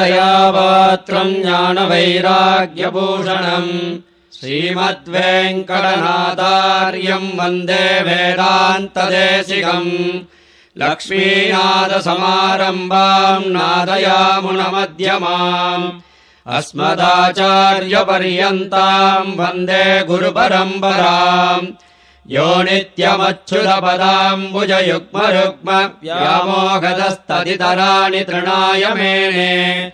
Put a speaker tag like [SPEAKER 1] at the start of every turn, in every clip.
[SPEAKER 1] मानुजिलयापात्रम् ज्ञानवैराग्यभूषणम् श्रीमद्वेङ्कटनादार्यम् वन्दे वेदान्तदेशिकम् लक्ष्मीनादसमारम्भाम् नादयामुनमध्यमाम् अस्मदाचार्यपर्यन्ताम् वन्दे गुरुपरम्पराम् यो नित्यमच्युतपदाम्बुजयुग्मरुग्म व्यामोहदस्तदितराणि तृणाय मेने।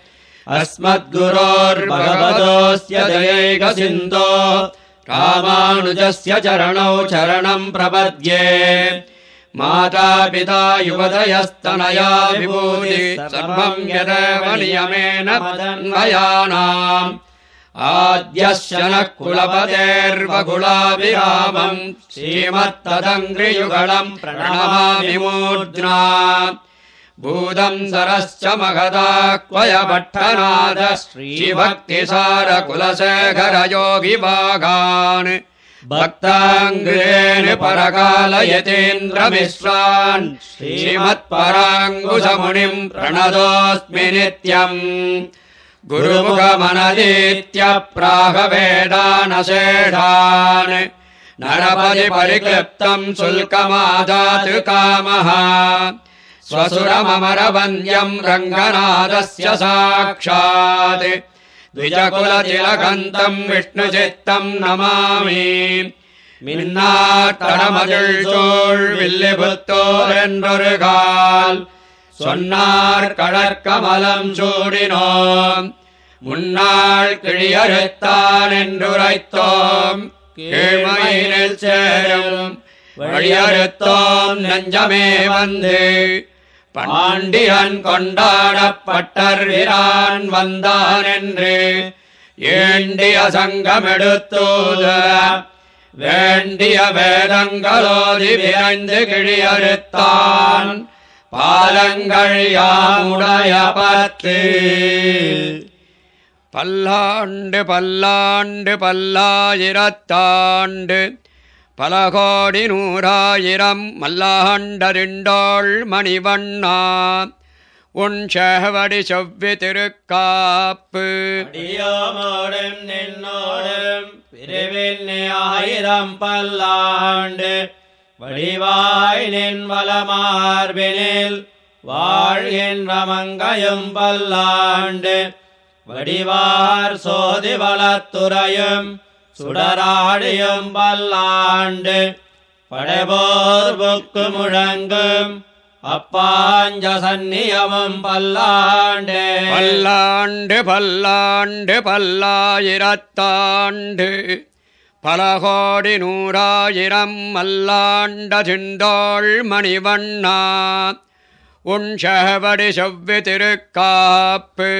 [SPEAKER 1] अस्मद्गुरोर्भगवतोऽस्य दयैकसिन्धो रामानुजस्य चरणौ चरणम् प्रपद्ये। मातापिता युवतयस्तनया विभूति सर्वम् यदेव नियमेन मदन्वयानाम् आद्यस्य नः कुलपतेर्वकुलाभिरामम् श्रीमत्तदङ्घ्रियुगलम् प्रणमामि मूर्ध्ना। भूतम् सरश्च महदाक्वयपट्टनाद श्रीभक्तिसारकुलशेखरयोगिभागान् भक्ताङ्ग्रेण परकालयतीन्द्रमिश्रान् श्रीमत्पराङ्कुशमुनिम् प्रणतोऽस्मि नित्यम् गुरुमुखमनदीत्यप्राहवेदानशेषान् नरपदि परिक्लिप्तम् शुल्कमादातु कामः स्वसुरममरवन्द्यम् रङ्गनादस्य साक्षात्। द्विजकुलतिलकन्तम् विष्णुचित्तम् नमामि। विन्ना சொன்னார் கடற்கமலம் சூடினோம். முன்னாள் கிழியறுத்தான் என்றுரைத்தோம். கீழ்மையினில் சேரும் வழியறுத்தோம் நெஞ்சமே வந்து. பாண்டியன் கொண்டாடப்பட்டர் வீரான் வந்தான் என்று ஏண்டிய சங்கமெடுத்தூத வேண்டிய வேதங்களோதி விரைந்து கிழியறுத்தான் பாலங்கள் யாமுடைய பத்து. பல்லாண்டு பல்லாண்டு பல்லாயிரத்தாண்டு. பல கோடி நூறாயிரம் மல்லாண்டரிண்டோள் மணிவண்ணா. உன் சேவடி செவ்வி திருக்காப்பு.
[SPEAKER 2] நின்னோடும் பிரிவில் ஆயிரம் பல்லாண்டு. வடிவாய் நின் வளமார்பினில் வாழ்கின்ற மங்கையும் பல்லாண்டு வடிவார் சோதி வளத்துறையும் சுடராடியும் பல்லாண்டு படைபோர் புக்கு முழங்கும் அப்பாஞ்ச சந்நியமும் பல்லாண்டு
[SPEAKER 1] பல்லாண்டு பல்லாண்டு பல்லாயிரத்தாண்டு. பலகோடி நூறாயிரம் மல்லாண்ட சிந்தோள் மணிவண்ணா. உன் சேவடி செவ்வி திருக்காப்பு.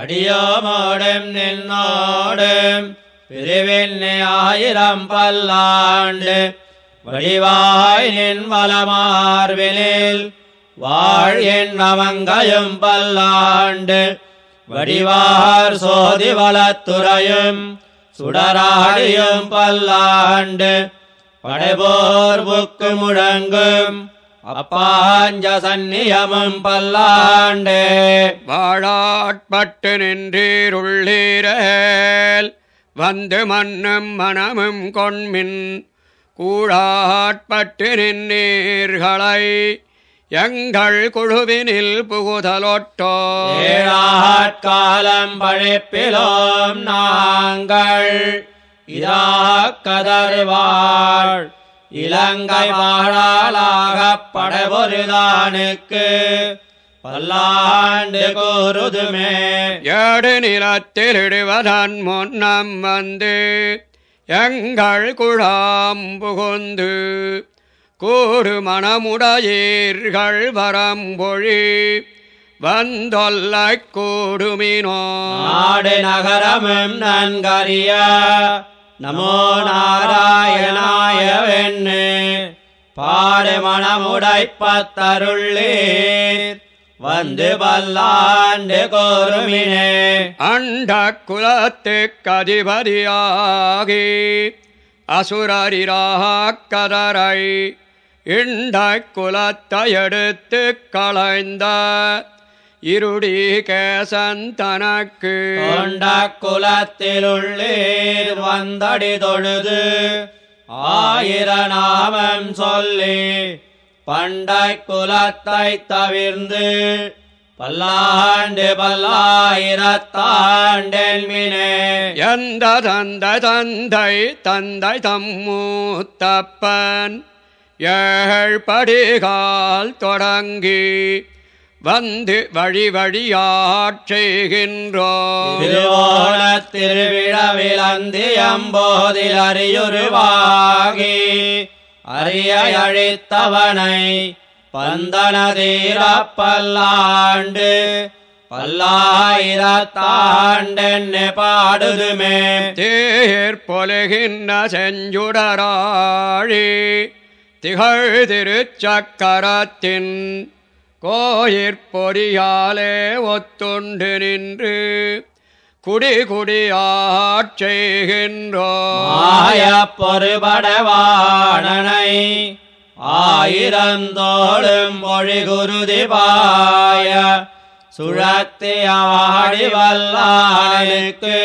[SPEAKER 2] அடியோமோடும் நின்னோடும் பிரிவில் ஆயிரம் பல்லாண்டு. வடிவாய் நின் வளமார்வினில் வாழ் எண்ணமங்கையும் பல்லாண்டு. வடிவார் சோதி வளத்துறையும் சுடராடியும் பல்லாண்டு படைபோர் புக்கு முழங்கும் அப்பாஞ்ச சந்நியமும் பல்லாண்டே.
[SPEAKER 1] வாழாட்பட்டு நின்றீருள்ளீரேல் வந்து மண்ணும் மனமும் கொண்மின் கூழாட்பட்டு நின்றீர்களை எங்கள் குழுவினில் புகுதலொட்டோ.
[SPEAKER 2] ஏழாட்காலம் பழைப்பிலோம் நாங்கள் இதா கதர்வாள் இலங்கை வாழாளாகப் படபொருதானுக்கு பல்லாண்டு கூறுதுமே.
[SPEAKER 1] ஏடு நிலத்தில் இடுவதன் முன்னம் வந்து எங்கள் குழாம் புகுந்து கூடு மனமுடையீர்கள் வரம்பொழி வந்தொல்லை கூடுமினோ.
[SPEAKER 2] நாடு நகரமும் நன்கறிய நமோ நாராயணாய வெண்ணு பாடு மணமுடைப்பத்தருள்ளீர் வந்து பல்லாண்டு கோருமினே.
[SPEAKER 1] அண்ட குலத்துக்கு அதிபதியாகி அசுரரிராக்கதரை இண்ட குலத்தை எடுத்து களைந்த இருடீகேசன் தனக்கு.
[SPEAKER 2] கொண்ட குலத்திலுள்ளீர் வந்தடி தொழுது ஆயிரநாமம் சொல்லி பண்டை குலத்தை தவிர்ந்து பல்லாண்டு பல்லாயிரத்தாண்டென்மினே
[SPEAKER 1] எந்த தந்தை தந்தை தந்தை தம்மூத்தப்பன் ஏழ் படிகால் தொடங்கி வந்து வழி வழியாட் செய்கின்றோம்
[SPEAKER 2] திருவோணத் திருவிழாவில் அந்தியம்போதில் அறியுருவாகி அறிய அழித்தவனை பந்தனதீரப் பல்லாண்டு பல்லாயிரத்தாண்டென்னு பாடுதுமே.
[SPEAKER 1] தேர் பொலுகின்ற செஞ்சுடராழி திகழ் திருச்சக்கரத்தின் கோயிற்பொறியாலே ஒத்துண்டு நின்று குடி குடியாட் செய்கின்றோம்
[SPEAKER 2] ஆயிரந்தோளும் மொழி குருதி பாய சுழத்தி ஆடி வல்லானுக்கு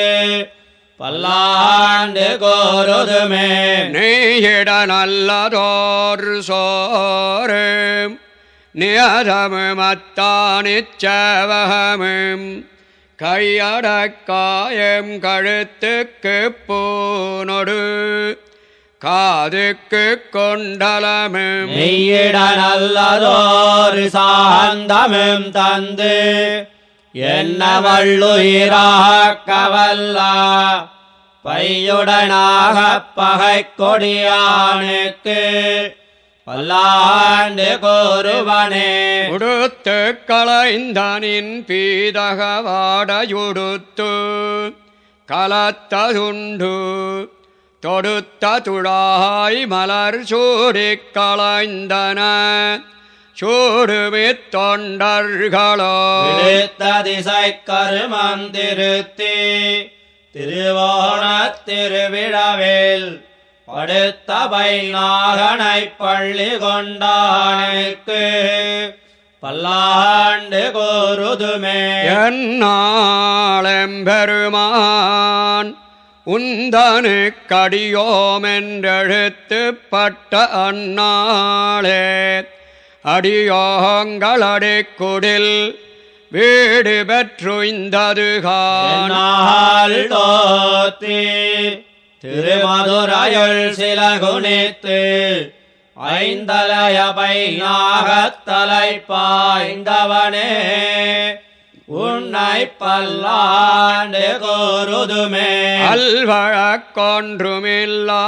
[SPEAKER 2] பல்லாண்டு கோருதுமே.
[SPEAKER 1] நெய்யிட நல்லதோர் சோறு நியதமும் அத்தானிச்சவகமும் கையடக்காயம் கழுத்துக்கு பூனொடு காதுக்கு கொண்டலமும்.
[SPEAKER 2] நல்லதோர் சாந்தமும் தந்து என்ன வள்ளுயிராக்கவல்லா பையுடனாக பகை கொடியானுக்கு பல்லாண்டு கோருவனே
[SPEAKER 1] உடுத்து களைந்தனின் பீதகவாடையுடுத்து கலத்ததுண்டு தொடுத்த துழாய் மலர் சூடிக் களைந்தன. சூடுமித் தொண்டர்களோ
[SPEAKER 2] விடுத்த திசை கருமம் திருத்தி திருவோணத் திருவிழாவில் படுத்த பைநாகனை பள்ளி கொண்டானுக்கு பல்லாண்டு கோருதுமே.
[SPEAKER 1] என்னாளெம்பெருமான் உந்தனு கடியோமென்றெழுத்துப்பட்ட அந்நாளே அடியோங்களடி குடில் வீடு பெற்றுய்ந்தது காண
[SPEAKER 2] நாள் தோத்தி திருமதுரையுள் சில குணித்து ஐந்தலையபை நாகத்தலை பாய்ந்தவனே உன்னை பல்லாண்டு கோருதுமே.
[SPEAKER 1] அல்வழக்கொன்றுமில்லா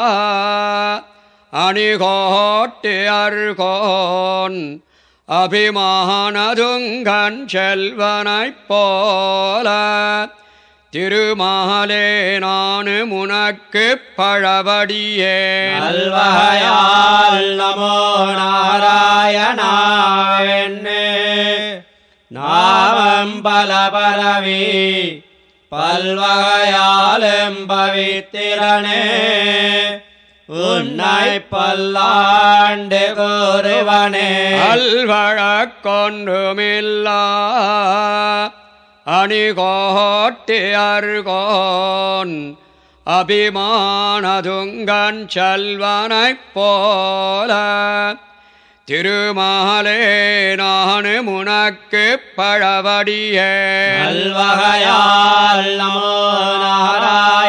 [SPEAKER 1] அணிகோட்டு அருகோன். அபிமானதுங்கன் செல்வனைப் போல. திருமாலே நானு முனக்கு பழபடியே
[SPEAKER 2] நல்வகையால் நமோ நாராயணாவென்னு நாமம் பல பரவி பல்வகையாலும் பவித்திரனே உன்னை பல்லாண்டு கூறுவனே.
[SPEAKER 1] அல்வழக்கொன்றுமில்லா அணிகோட்டு அருகோன் அபிமானதுங்கன் செல்வனைப் போல. திருமாலே நானு முனக்கு பழபடியே
[SPEAKER 2] நல்வகையால் நமோ நாராயணாவென்னு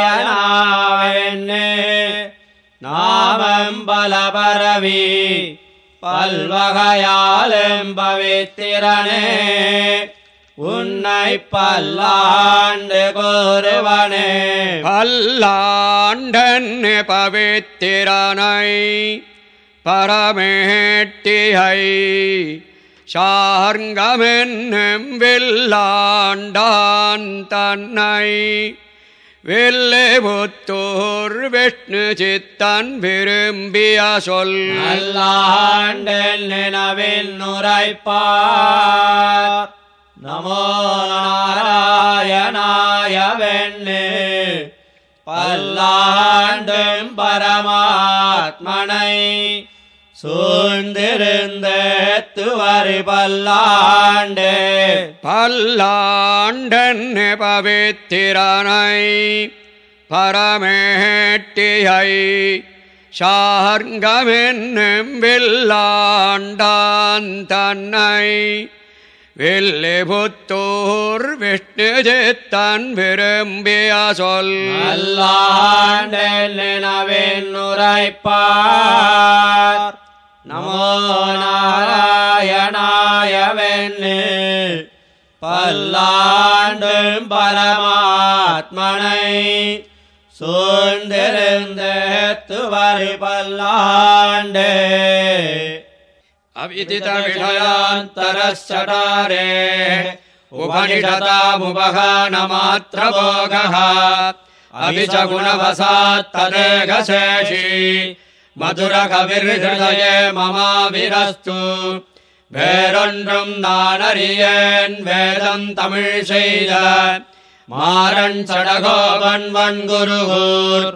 [SPEAKER 2] பரவி பல்வகையாலும் பவித்திரனே உன்னை பல்லாண்டு கோருவனே.
[SPEAKER 1] பல்லாண்டன் பவித்திரனை பரமேட்டியை சார்ங்கமென்னும் வில்லாண்டான் தன்னை. வில்லிபுத்தூர் விஷ்ணு சித்தன் விரும்பிய சொல்.
[SPEAKER 2] நல்லாண்டில் நினவில் நுரைப்பார். நமோ நாராயணாய வெண்ணு. பல்லாண்டும் பரமாத்மனை சூழ்ந்திருந்த ஏத்துவரி பல்லாண்டு.
[SPEAKER 1] பல்லாண்டன்னு பவித்திரனை பரமேட்டியை சார்கமென்னும் வில்லாண்டான் தன்னை. வில்லிபுத்தூர் விஷ்ணு சித்தன் விரும்பிய சொல்.
[SPEAKER 2] அல்லாண்டில் நினவின் உரைப்பார். நமோ நாராயணாய வெண்ணு பல்லாண்டும் பரமாத்மனை சூழ்ந்திருந்து துவரி பல்லாண்டு
[SPEAKER 1] அவிதித விஷயாந்தரச்சடாரே उपनिषतामुपगानमात्रभोगः अपि च மதுரகவிர்ஹிருதயே மமாவிரஸ்து. வேறொன்றும் நான் அறியேன் வேதம் தமிழ் செய்த. மாறன் சடகோபன் வன்குருகூர்.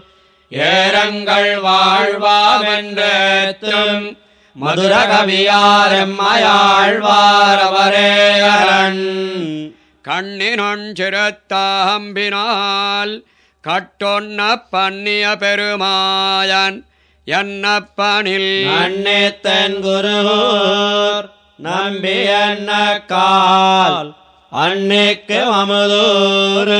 [SPEAKER 1] ஏரங்கள் வாழ்வாமென்றேத்தும் மதுரகவியாரெம்மையாழ்வாரவரே அரண். கண்ணினொன்றிருத்தாம்பினால் கட்டொன்ன பண்ணிய பெருமாயன் என்னப்பனில்
[SPEAKER 2] அன்னித்தன் குருகூர் நம்பி என்ன கால் அன்னைக்கு அமுதூர்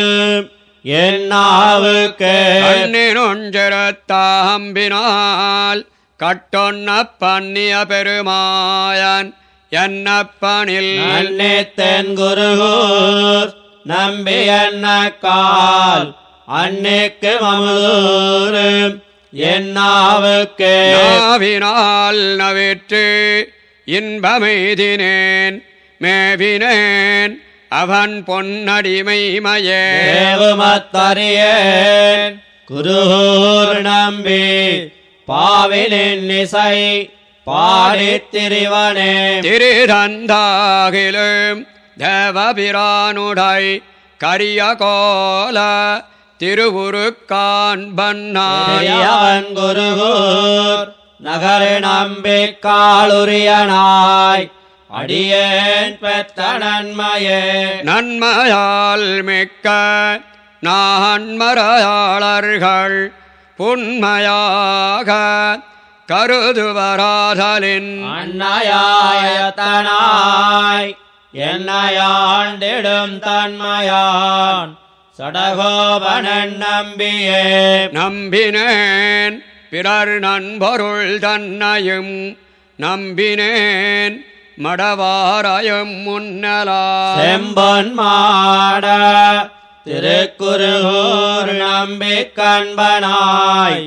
[SPEAKER 2] என்னாவுக்கு
[SPEAKER 1] கண்ணினொஞ்சிறுத்தாம்பினால் கட்டொன்ன பண்ணிய பெருமாயன் என்னப்பனில்
[SPEAKER 2] அன்னித்தன் குருகூர் நம்பி என்ன கால் அன்னைக்கு அமுதூர் என்னாவுக்கு
[SPEAKER 1] நாவினால் நவிற்று இன்பமெய்தினேன் மேவினேன் அவன் பொன்னடிமைமயே
[SPEAKER 2] தேவமத்தறியேன். குருகூர் நம்பி பாவினின் இசை பாடித் திரிவனே.
[SPEAKER 1] திருதந்தாகிலும் தேவபிரானுடை கரிய கோல திருவுருக்கான்பன்னாய்
[SPEAKER 2] பெரியவன் குருகூர் நகரு நம்பி காளுரியனாய் அடியேன் பெத்த நன்மையே
[SPEAKER 1] நன்மையால் மிக்க நான்மறையாளர்கள் புன்மையாக கருதுவராதலின்.
[SPEAKER 2] அன்னையாயத்தனாய் என்னையாண்டிடும் தன்மையான். சடகோபனன் நம்பியே
[SPEAKER 1] நம்பினேன் பிறர் நண்பொருள் தன்னையும் நம்பினேன் மடவாராயும் முன்னலா.
[SPEAKER 2] செம்பொன் மாட திருக்குருகூர் நம்பி கண்பனாய்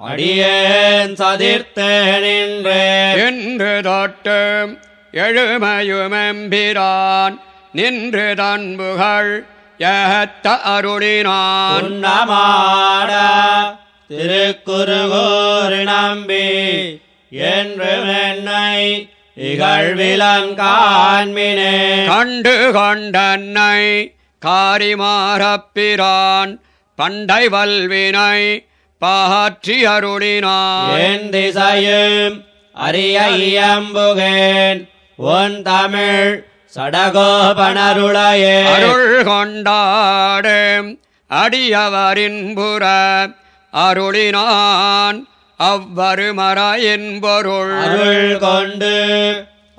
[SPEAKER 2] அடியேன் சதிர்த்து நின்றேன்
[SPEAKER 1] என்று தொட்டு எழுமையுமெம்பிரான் நின்று தன்புகள் ஏத்த அருளினான்.
[SPEAKER 2] உன்னமாட திருக்குருகூர் நம்பி என்று என்னை இகழ்விலங்கான்மினே
[SPEAKER 1] கண்டு கொண்டன்னை காரிமாறப்பிரான் பண்டை வல்வினை பாற்றி அருளினான்.
[SPEAKER 2] என் திசையும் அரிய இயம்புகேன் உன் தமிழ் சடகோபனருளையே.
[SPEAKER 1] அருள் கொண்டாடும் அடியவரின் புற அருளினான் அவ்வருமர என்பொருள்
[SPEAKER 2] அருள் கொண்டு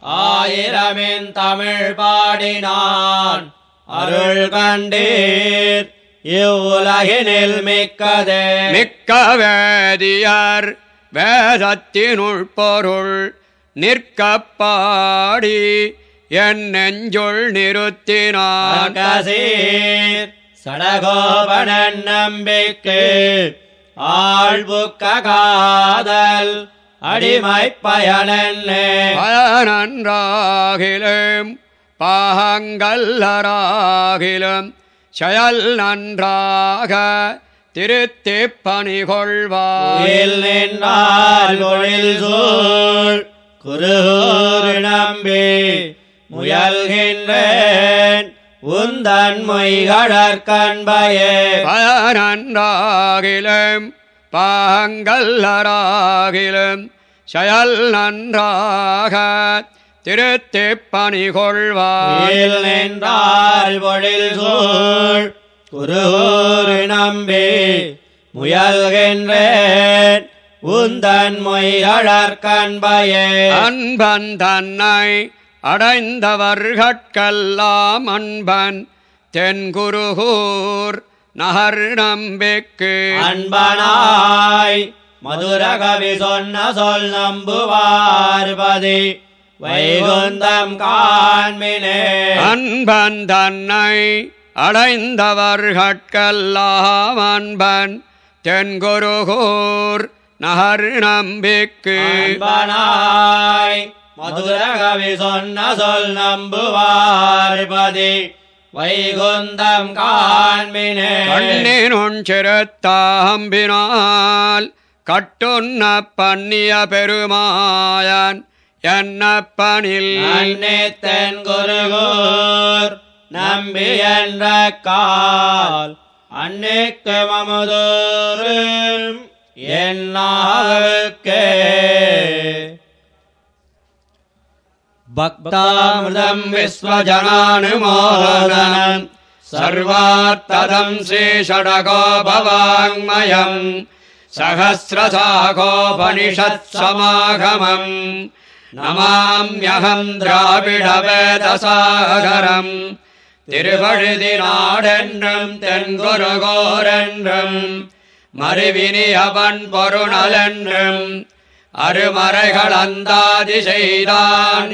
[SPEAKER 2] ஆயிரமின் தமிழ் பாடினான். அருள் கண்டீர் இவ்வுலகினில் மிக்கதே.
[SPEAKER 1] மிக்க வேதியர் வேதத்தினுள் பொருள் நிற்கப் பாடி என் நெஞ்சுள் நிறுத்தினான்
[SPEAKER 2] கசீர் சடகோபனன் நம்பிக்கு ஆழ்வுக்க காதல் அடிமை பயனே
[SPEAKER 1] பயனன்றாகிலும் பாகங்கல்லராகிலும் செயல் நன்றாக திருத்திப் பணி கொள்வாய்
[SPEAKER 2] உயில் நின்றால் குருகூர் நம்பி முயல்கின்றேன். உந்தன் மொய்கடற்கண்பையே
[SPEAKER 1] பயனன்றாகிலும் பாகங்கல்லராகிலும் செயல் நன்றாக திருத்தேப்பணி கொள்வாய்
[SPEAKER 2] மேல் நின்றால் பொழில் சூழ் குருகூர் நம்பி முயல்கின்றேன். உந்தன் மொய்களற்கண்பயே
[SPEAKER 1] அன்பன் தன்னை அடைந்தவர்கட்கெல்லாம் அன்பன் தென்குருகூர் நகர் நம்பிக்கு.
[SPEAKER 2] அன்பனாய் மதுர கவி சொன்ன சொல் நம்புவார்பதி வைகுந்தம் காண்மினே.
[SPEAKER 1] அன்பன் தன்னை அடைந்தவர்கட்கெல்லாம் அன்பன் தென்குருகூர் நகர் நம்பிக்கு.
[SPEAKER 2] அன்பனாய் மதுர கவி சொன்ன சொல் நம்புவார்பதி வைகுந்தம் காண்மினே
[SPEAKER 1] கண்ணினுன் சிறுத்தாம்பினால் கட்டுண்ண பண்ணிய பெருமாயன் என்னப்பனில்
[SPEAKER 2] அன்னித்தன் குருகூர் நம்பி என்ற கால் அன்னைக்கு மமதோறும் என்னாவுக்கே பக்தாமிருதம் விஸ்வஜனானுமோதனம்
[SPEAKER 1] சர்வார்த்ததம் ஸ்ரீஷடகோபவாங்மயம் சகசிரசாகோபனிஷத்சமாகமம் நமாம்யகம் திராவிடவேதசாகரம் திருவழுதி நாடென்றும் தென்குருகோரென்றும் மறுவினி அவன் பொருணலென்றும் அருமறைகள் அந்தாதி செய்தான்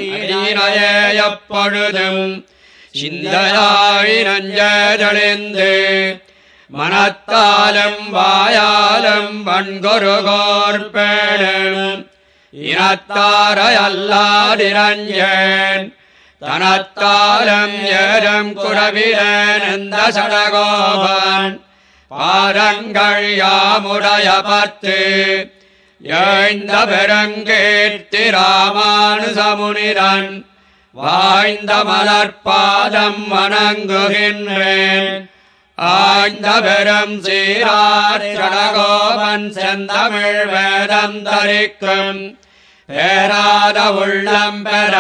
[SPEAKER 1] எப்பொழுதும் சிந்தையாழி நஞ்சதழிந்து மனத்தாலும் வாயாலும் வன்கொருகோர்பேணும். இனத்தாரையல்லாதிரஞ்சேன். தனத்தாலும் ஏதும் குறவிலேன் இந்த சடகோபன். பாரங்கள் யாமுடைய பத்து எழுந்த பெருங்கீர்த்தி ராமானுசமுனிரன் வாய்ந்த மலர்பாதம் வணங்குகின்றேன். ஆய்ந்த பெரும் சீரார் சடகோபன் செந்தமிழ் வேதம் தரிக்கும் பேராத உள்ளம் பெற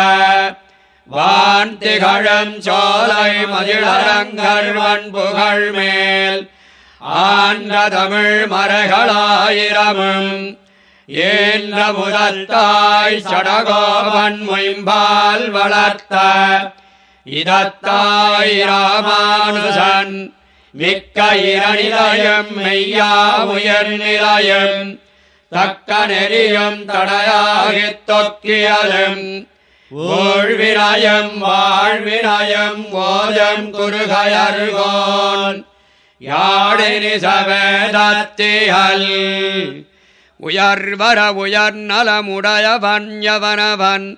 [SPEAKER 1] வான் திகழும் சோலை மதிழரங்கர் வன்புகழ் மேல் ஆண்ட தமிழ் மறைகளாயிரமும் ஏன்ற முதத்தாய் சடகோபன் மொயம்பால் வளர்த்த இதத்தாய் ராமானுசன் மிக்க இரணிலயம் மெய்யா உயர் நிலையம் தக்க நெறியும் தடையாகி தொக்கியலும் ஊழ்வினயம் வாழ்வினயம் ஓஜம் குறுகையர்கோன் யாழினி சவேதத்தியல் உயர்வர உயர்நலமுடையவன் யவனவன்.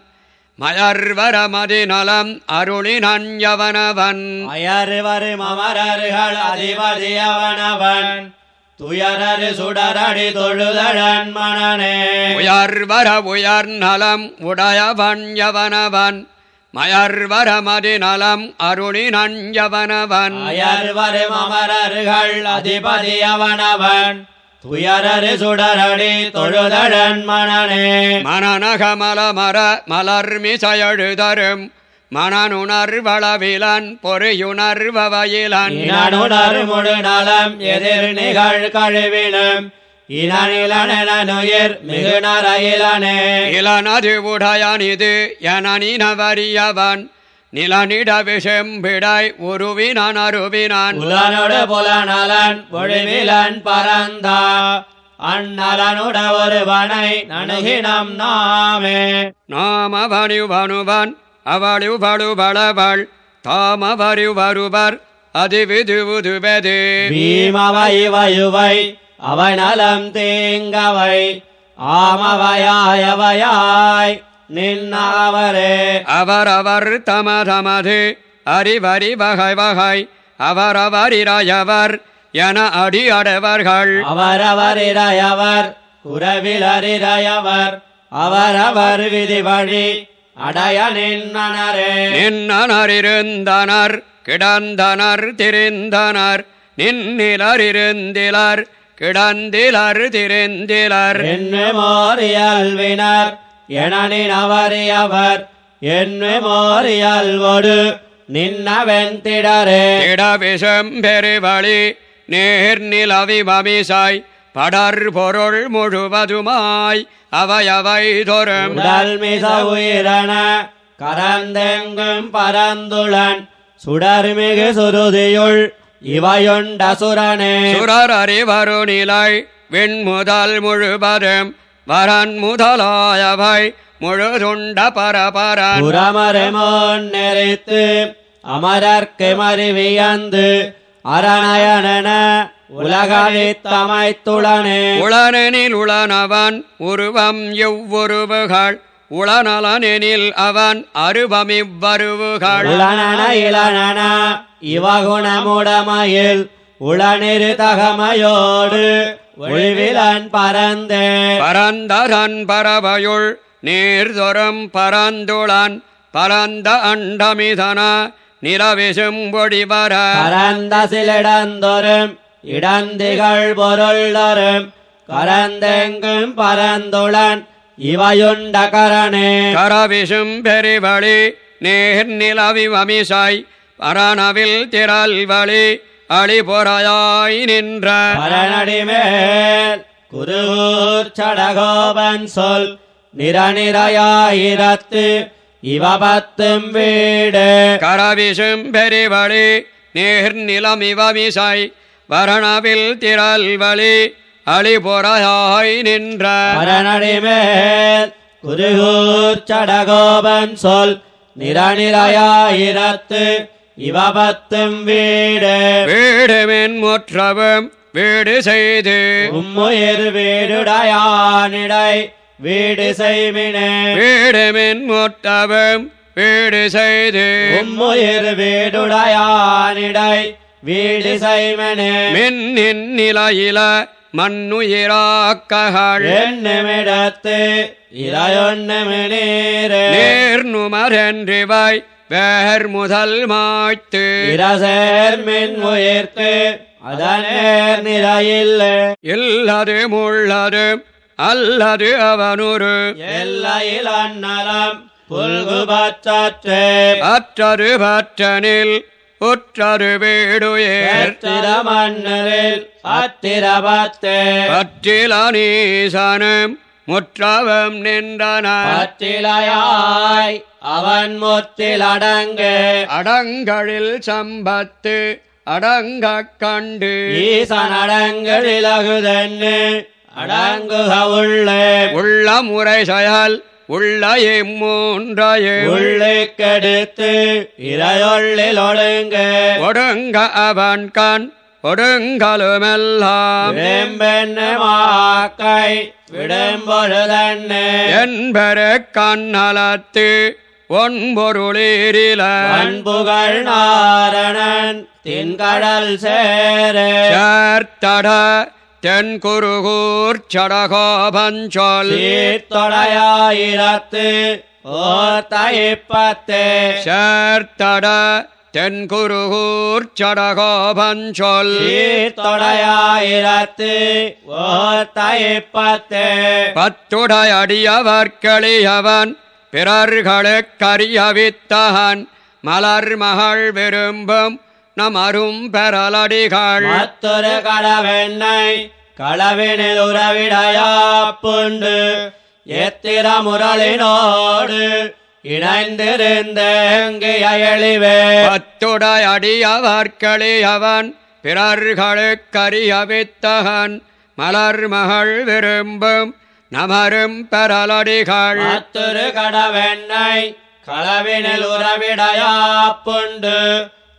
[SPEAKER 1] மயர்வர மதிநலம் அருளினன் யவனவன்.
[SPEAKER 2] அயர்வர் மமரர்கள் அதிபதி அவனவன் துயரரு சுடரடி தொழுதழன் மணனே
[SPEAKER 1] உயர்வர உயர்நலம் உடையவன் யவனவன். மயர்வர மதிநலம் அருளினன் யவனவன்.
[SPEAKER 2] அயர்வர் மமரர்கள் அதிபதி அவனவன் துயரரு சுடரடி தொழுதழன் மணனே
[SPEAKER 1] மனநகமல மர மலர்மிசையழுதரும் மனனுணர்வளவிலன் பொறியுணர்வவயிலன்
[SPEAKER 2] இனனுணர் முழு நலம் எதிர் நிகழ் கழுவினும் இனநிலனுயிர் மிகு நரையிலனே
[SPEAKER 1] இளனது உடையனிது என நினவரியவன் நிலனிட விஷெம்பிடாய் உருவினான் அருவினான்.
[SPEAKER 2] புலனொடு புலநலன் பொழிவிலன் பரந்தா அந்நலனுட ஒருவனை நணுகினம் நாமே
[SPEAKER 1] நாமவனிவனுவன் அவளுவளுவளவள் தாமவருவருவர் அதிவிதுவுதுவெது.
[SPEAKER 2] பீமவை வயுவை அவை நலம் தீங்கவை ஆமவையாயவையாய். நின்னவரே.
[SPEAKER 1] அவரவர் தமதமது அறிவறி வகை வகை அவரவரிரையவர் என அடி அடைவர்கள்
[SPEAKER 2] அவரவர் இறையவர் குறவிலரிரையவர் அவரவர் விதி வழி அடைய நின்னனரே.
[SPEAKER 1] நின்னனரிருந்தனர் கிடந்தனர் திரிந்தனர் நின்னிலரிருந்திலர் கிடந்திலர் திரிந்திலர்.
[SPEAKER 2] என்று மோரியல்வினர் எனனின் அவரியவர் என்னை மோரியல்வோடு நின்னவன் திடரே.
[SPEAKER 1] திடவிஷம் பெருவழி நேர் நிலவி மமிசாய் படர் பொருள் முழுவதுமாய் அவையவை தோறும்.
[SPEAKER 2] உடல் மிச உயிரண கரந்தெங்கும் பரந்துளன் சுடர்மிகு சுருதியுள் இவையுண்டசுரனே.
[SPEAKER 1] சுரர் அறிவரு நிலை விண்முதல் முழுவதும் வரன் முதலாயவை முழுதுண்ட பரபரன்.
[SPEAKER 2] புறமரமோன் நெறித்து அமரர்க்கு மறிவியந்து அரணயனன உலகழித்தமைத்துளனே
[SPEAKER 1] உளனெனில் உளனவன் உருவம் எவ்வுருவுகள் உளநலனெனில் அவன் அருவமிவ்வருவுகள்.
[SPEAKER 2] உளனன இளனன இவகுணமுடமையில் உளனிரு தகமையோடு ஒளிவிலன் பரந்தே
[SPEAKER 1] பரந்ததன் பறவையுள் நீர்தொரும் பரந்துளன் பரந்த அண்டமிதன நிலவிசும் ஒளிவர.
[SPEAKER 2] பரந்த சிலிடந்தொரும் இடந்திகள் பொருள்தொரும் கரந்தெங்கும் பரந்துளன் இவையுண்ட கரணே.
[SPEAKER 1] கரவிசும் பெருவழி நேர் நிலவி வமிசாய் பரணவில் திரள் வழி அழிபொறையாய் நின்ற
[SPEAKER 2] பரணடிமேல் குருகூர் சடகோபன் சொல் நிரநிரையாயிரத்து இவ பத்தும் வீடு.
[SPEAKER 1] கரவிசும் பெருவழி நேர் நிலமிவமிசாய் வரணவில் திரள் வழி அழிபொறையாய் நின்ற
[SPEAKER 2] பரணடிமேல் குருகூர் சடகோபன் சொல் நிரநிரையாயிரத்து இவ பத்தும் வீடு
[SPEAKER 1] வீடுமென் முற்றவும் வீடு செய்து
[SPEAKER 2] உம்முயிர் வீடுடையானிடை வீடு செய்வினே
[SPEAKER 1] வீடுமென் முற்றவும் வீடு செய்து
[SPEAKER 2] உம்முயிர் வீடுடையானிடை வீடு செய்வனே
[SPEAKER 1] மின்னின் நிலையில மண்ணுயிராக்ககள்
[SPEAKER 2] என்னமிடத்து இறையொன்னமினீரே
[SPEAKER 1] நேர். நுமரென்றிவாய் வேர் முதல் மாய்த்து.
[SPEAKER 2] இரசேர்மின் உயிர்த்து அதனேர் நிலையில்லை.
[SPEAKER 1] இல்லது முள்ளது அல்லது அவனுரு.
[SPEAKER 2] எல்லையில் அன்னலம் புல்கு பற்றே
[SPEAKER 1] அற்றது பற்றனில் உற்றது வீடுயேர்
[SPEAKER 2] ஏற்றிர மன்னரில் அத்திரபத்தே
[SPEAKER 1] பற்றில நீசனும் முற்றவம் நின்றன.
[SPEAKER 2] பற்றிலையாய் அவன் முற்றில் அடங்கு
[SPEAKER 1] அடங்களில் சம்பத்து அடங்கக் கண்டு.
[SPEAKER 2] ஈசன் அடங்கள் இலகுதன்னு அடங்குக உள்ளே.
[SPEAKER 1] உள்ள முறை செயல் உள்ள இம்மூன்றையே.
[SPEAKER 2] உள்ளே கெடுத்து இறையொள்ளில் ஒடுங்கு.
[SPEAKER 1] ஒடுங்க அவன் கண் ஒடுங்கலுமெல்லாம்
[SPEAKER 2] விடம்பெண்ணு மாக்கை விடம்பொழுதன்னு
[SPEAKER 1] என்பர கண்ணலத்து ஒன்பொருளீரில
[SPEAKER 2] அன்புகள் நாரணன் தின்கடல் சேரே.
[SPEAKER 1] சேர்த்தட தென்குருகூர் சடகோபஞ்சொல்
[SPEAKER 2] சீர்த்தொடையாயிரத்து ஓர் தைப்பத்தே
[SPEAKER 1] சேர்த்தட தென்குருகூர் சடகோபஞ்சொல்
[SPEAKER 2] சீர்த்தொடையாயிரத்து ஓர் தைப்பத்தே
[SPEAKER 1] பத்துடையடியவர்களியவன் பிறர்களுக்கறியவித்தகன் மலர் மகள் விரும்பும் நமரும் பெறலடிகள்.
[SPEAKER 2] மற்றொரு களவெண்ணை களவினில் உறவிடையாப்புண்டு எத்திர முரளினோடு இணைந்திருந்த எங்கு அயழிவே
[SPEAKER 1] பத்துடையடியவர்களியவன் பிறர்களுக்கறியவித்தகன். மலர் மகள் விரும்பும் நமரும் பெறலடிகள்.
[SPEAKER 2] மற்றொரு கடவெண்ணை களவினில் உறவிடையாப்புண்டு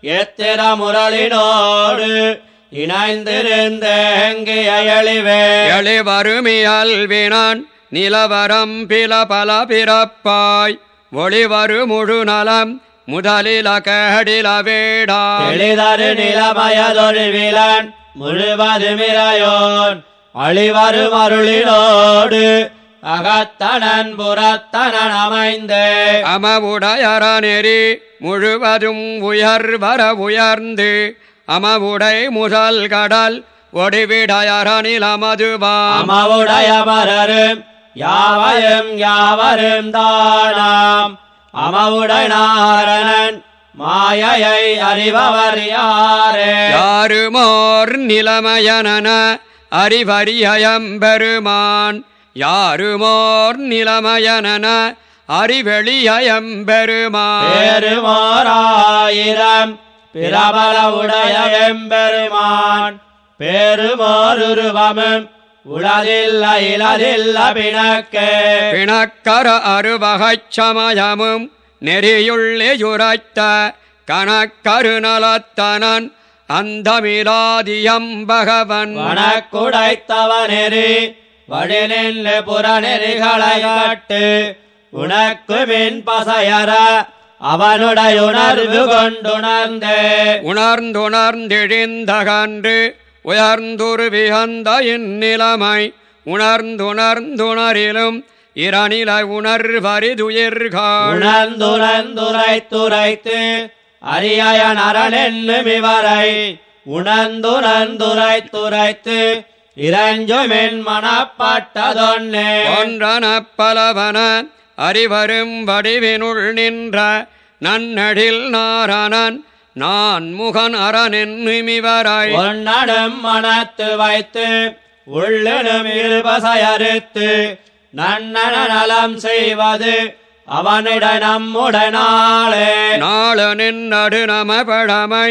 [SPEAKER 2] எத்திர முரளினோடு இணைந்திருந்த எங்கு அயழிவே
[SPEAKER 1] எளிவருமியல்வினான் நிலவரம் பில பல பிறப்பாய். ஒளிவரு முழு நலம் முதலில கேடில வேடாய்
[SPEAKER 2] எளிதரு நிலமயதொழிவிலன் முழுவதுமிரையோன் அழிவரும் அருளினோடு அகத்தனன் புறத்தனன் அமைந்தே
[SPEAKER 1] அமவுடையற நெறி முழுவதும் உயர் வர உயர்ந்து அமவுடை முதல் கடல் ஒடிவிடையரனில் அமதுவாம்
[SPEAKER 2] அமவுடைய மரரும் யாவரும் யாவரும் தானாம். அமவுடனாரணன் மாயையை அறிபவர் யாரே?
[SPEAKER 1] யாருமோர் நிலமயனன அறிவரியம்பெருமான் யாருமோர் நிலமயனன அறிவெளியம்பெருமான்
[SPEAKER 2] பேருமோராயிரம் பிரபல உடைய எம்பெருமான் பேருமோருருவமும் உளதில்ல இலதில்ல பிணக்கே.
[SPEAKER 1] பிணக்கர அறுவகைச் சமயமும் நெறியுள்ளேயுரைத்த கணக்கருநலத்தனன் அந்தமிலாதியம்பகவன்
[SPEAKER 2] வனக்குடைத்தவனெறி வழிநின்று புறநெறிகளை கட்டு உனக்கு மின் பசையற அவனுடையுணர்வு கொண்டுணர்ந்தே.
[SPEAKER 1] உணர்ந்துணர்ந்தெழிந்தகன்று உயர்ந்துரு விகந்த இந்நிலைமை உணர்ந்துணர்ந்துணரிலும் இரணில உணர்வரிதுயிர்காள்
[SPEAKER 2] உணர்ந்துணர்ந்துரைத்துரைத்து அரியயன் அரணென்னும் இவரை உணர்ந்துணர்ந்துரைத்துரைத்து இறஞ்சுமென் மனப்பட்டதொன்னே.
[SPEAKER 1] ஒன்றன பலவன அறிவரும் வடிவினுள் நின்ற நன்னடில் நாரணன் நான் முகன் அரணென்னுமிவரை
[SPEAKER 2] ஒன்னடும் மனத்து வைத்து உள்ளிடும் இருபசையறுத்து நன்னன நலம் செய்வது அவனிட நம்முடனாளே
[SPEAKER 1] நாளனின் நடு நம பழமை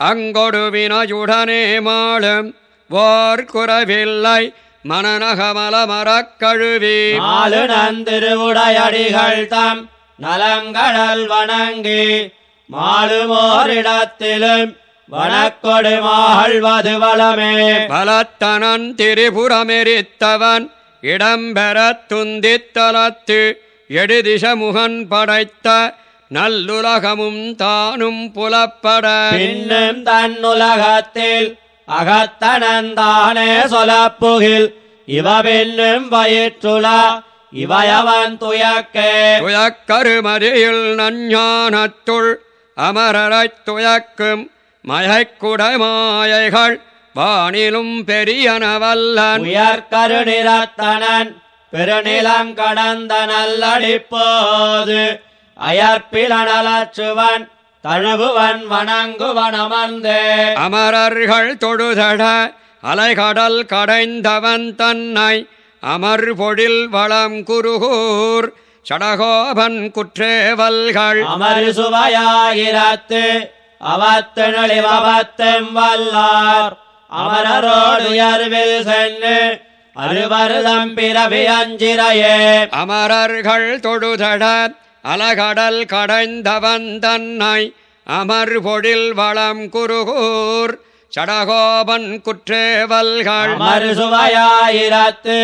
[SPEAKER 1] அங்கொடு வினையுடனே மாளும். வார் குறவில்லை மனநகமல மரக்கழுவி
[SPEAKER 2] நாலு நந்திருவுடையடிகள் தம் நலங்கடல் வணங்கி மாளுமோரிடத்திலும் வனக்கொடு மாழ்வது வளமே.
[SPEAKER 1] பலத்தனன் திரிபுரமெரித்தவன் இடம்பெறத் துந்தித்தலத்து முகன் படைத்த நல்லுலகமும் தானும் புலப்பட.
[SPEAKER 2] பின்னும் தன்னுலகத்தில் அகத்தனந்தானே சொலப்புகில். இவ பின்னும் வயிற்றுல இவையவன் துயக்கே.
[SPEAKER 1] துயக்கருமதியில் நஞ்ஞானத்துள் அமரரைத் துயக்கும் மயக்குடைமாயைகள் வானிலும் பெரியனவல்லன்.
[SPEAKER 2] உயர்கருநிறத்தனன் பெருநிலம் கடந்த நல்லடிப்போது. அயற்பிலனலச்சுவன் தழுவுவன் வணங்குவன் அமர்ந்தே.
[SPEAKER 1] அமரர்கள் தொழுதட அலைகடல் கடைந்தவன் தன்னை அமர் பொழில் வளம் குருகூர் சடகோபன் குற்றேவல்கள்
[SPEAKER 2] அமரு சுவையாயிரத்து அவத்தெழிவபத்தெம் வல்லார். அமரரோடு உயர்வில் சென்று அருவருதம் பிறவி அஞ்சிரையே
[SPEAKER 1] அமரர்கள் தொழுதட அலகடல் கடைந்தவன் தன்னை அமர் பொழில் வளம் குருகூர் சடகோபன் குற்றேவல்கள்
[SPEAKER 2] அமரு சுவையாயிரத்து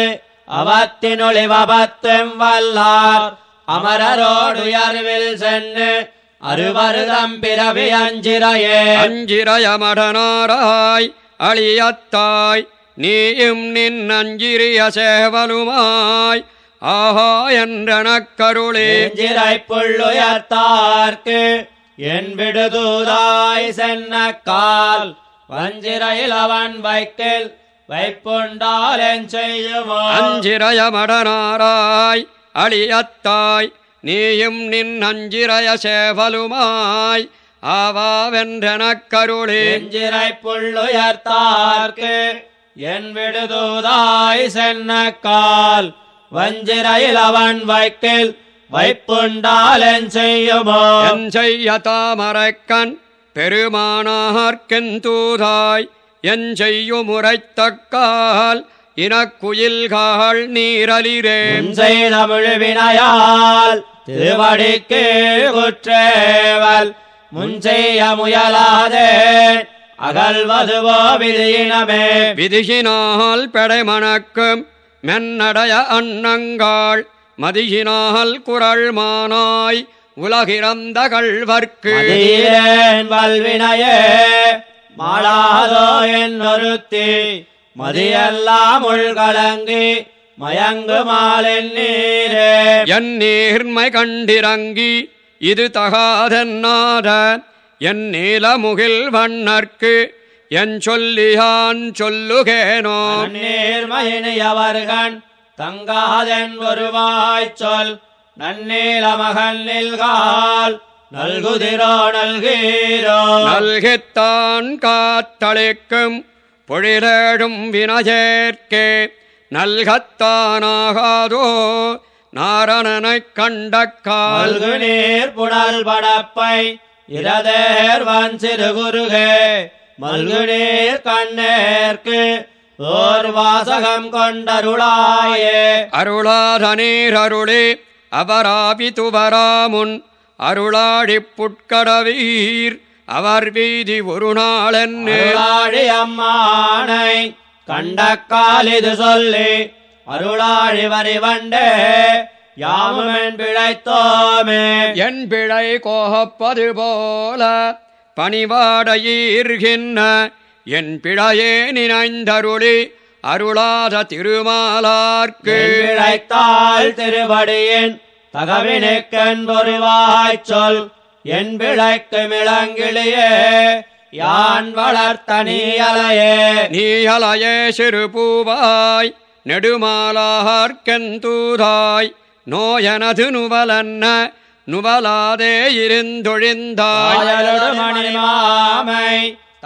[SPEAKER 2] அவத்தினொளிவபத்தெம் வல்லார். அமரரோடு உயர்வில் சென்று அருவருதம் பிறவி அஞ்சிரையே
[SPEAKER 1] அஞ்சிரயமடனாராய் அழியத்தாய் நீயும் நின் அஞ்சிரிய சேவலுமாய் ஆஹா என்றனக் கருளே.
[SPEAKER 2] நெஞ்சிரை புள்ளுயர்த்தார்க்கு என் விடுதூதாய் சென்ன கால். வஞ்சிரையில் அவன் வைக்கில் வைப்புண்டால் என் செய்யுமோ
[SPEAKER 1] அஞ்சிரயமடனாராய் அழியத்தாய் நீயும் நின் அஞ்சிரய சேவலுமாய் ஆவாவென்றனக் கருளே
[SPEAKER 2] நெஞ்சிரை புள்ளுயர்த்தார்க்கு என் விடுதூதாய் சென்ன கால் வஞ்சிரையில் அவன் வைக்கில் வைப்புண்டால் என் செய்யுமோ
[SPEAKER 1] என் செய்ய தாமரைக்கண் பெருமானார்க்கென் தூதாய் என் செய்யுமுறைத்தக்கால் இனக்குயில்காள் நீரலிரே.
[SPEAKER 2] முன் செய்த முழுவினையால் திருவடிக்கு குற்றேவல். முன் செய்ய முயலாதே அகல்வதுவோ விதியினமே.
[SPEAKER 1] விதியினால் பெடைமணக்கும் மென்னடைய அன்னங்காள் மதியினால் குரல் மானாய் உலகிறந்த
[SPEAKER 2] மதியிலேன் வல்வினையே மாளாதோ என் ஒருத்தி மதியெல்லாம் உள்கலங்கி மயங்கு மாலின் நீரே
[SPEAKER 1] என் நீர்மை கண்டிறங்கி இது தகாதென்னாத என் நீலமுகில் வண்ணர்க்கு என் சொல்லியான் சொல்லுகேனோ.
[SPEAKER 2] நேர்மயினியவர்கண் தங்காதென் ஒருவாய்ச் சொல் நன்னீலமகன் நில்கால். நல்குதிரோ நல்கீரோ.
[SPEAKER 1] நல்கித்தான் காத்தளிக்கும் பொழிலேடும் வினஜேற்கே நல்கத்தானாகாதோ நாரணனைக் கண்ட கால்.
[SPEAKER 2] மல்கு நீர் புனல் படப்பை இரதேர் வன் சிறு குருகே மல்கு நீர் கண்ணேற்கு ஓர் வாசகம் கொண்டருளாயே.
[SPEAKER 1] அருளாத நீர் அருளே அவராபி துவராமுன் அருளாடிப் புட்கடவீர் அவர் வீதி ஒரு நாளென்னு
[SPEAKER 2] அருளாழி அம்மானை கண்டக்கால் இது சொல்லி அருளாழி வரிவண்டே யாமுமென் பிழைத்தோமே.
[SPEAKER 1] என் பிழை கோகப்பது போல பணிவாடையீர்கின்ற என் பிழையே நினைந்தருளி அருளாத திருமாலார்க்கு.
[SPEAKER 2] பிழைத்தாள் திருவடியின் தகவினுக்கென் பொறிவாய்ச் சொல். என் பிழைக்கு மிளங்கிளியே யான் வளர்த்த நீயலையே
[SPEAKER 1] நீ அலையே சிறு பூவாய் நெடுமாலார்க்கெந்தூதாய் நோயனது நுவலன்ன நுவலாதே இருந்தொழிந்தாய்.
[SPEAKER 2] தாயலொடு மணிமாமை